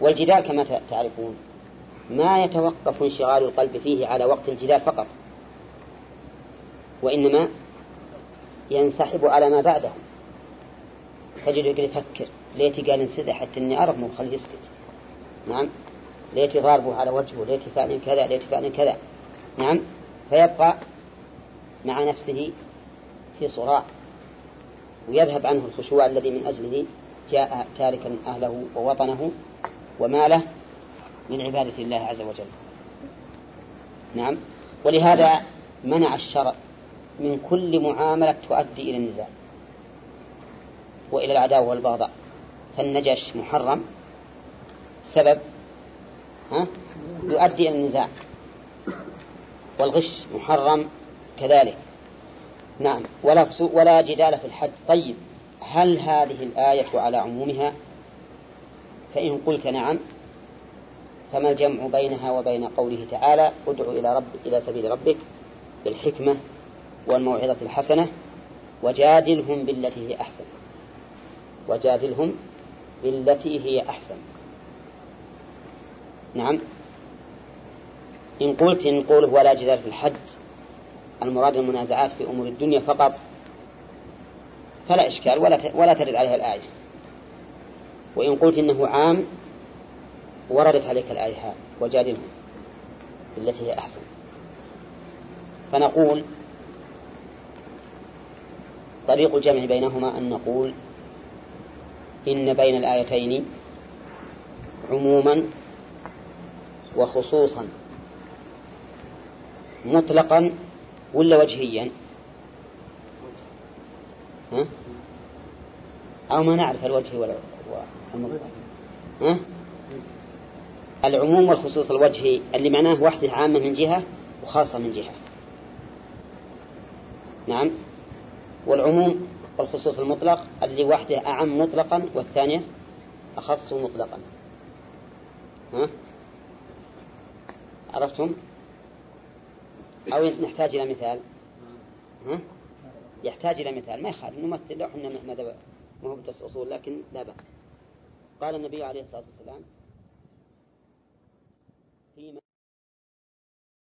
والجدال كما تعرفون ما يتوقف انشغال القلب فيه على وقت الجدال فقط وإنما ينسحب على ما بعده. تجد يقول يفكر. ليتي قال انسدح حتى إني ارغمه وخليه يسكت. نعم. ليتي ضاربه على وجهه ليتي فعل كذا ليتي فعل كذا. نعم. فيبقى مع نفسه في صراع ويذهب عنه الخشوع الذي من أجله جاء تاركا أهله ووطنه وماله من عبادة الله عز وجل. نعم. ولهذا منع الشرع من كل معاملة تؤدي إلى النزاع. وإلى العداوة والبغضاء. فالنجش محرم. سبب ها يؤدي إلى النزاع. والغش محرم كذلك. نعم. ولا ولا جدال في الحج. طيب هل هذه الآية على عمومها؟ فإن قلت نعم فما الجمع بينها وبين قوله تعالى ادع إلى رب إلى سبيل ربك بالحكمة والموعظة الحسنة وجادلهم بالتي هي أحسن وجادلهم بالتي هي أحسن. نعم. إن قلت إن قوله ولا جدال في الحج المراد المنازعات في أمور الدنيا فقط فلا إشكال ولا ولا ترد عليها الآية. وإن قلت إنه عام وردت عليك الآية وجادلهم بالتي هي أحسن. فنقول طريق الجمع بينهما أن نقول إن بين الآيتين عموما وخصوصا. مطلقا ولا وجهيا؟ ها؟ أو ما نعرف الوجه ولا ها؟ العموم والخصوص الوجهي اللي معناه وحدة عامة من جهة وخاصة من جهة. نعم. والعموم والخصوص المطلق اللي وحده أعم مطلقا والثانية أخص مطلقا ها؟ عرفتم أو نحتاج إلى مثال ها؟ يحتاج إلى مثال ما يخالف نمثل لو إحنا ما هو بدرس أصول لكن لا بأس قال النبي عليه الصلاة والسلام فيما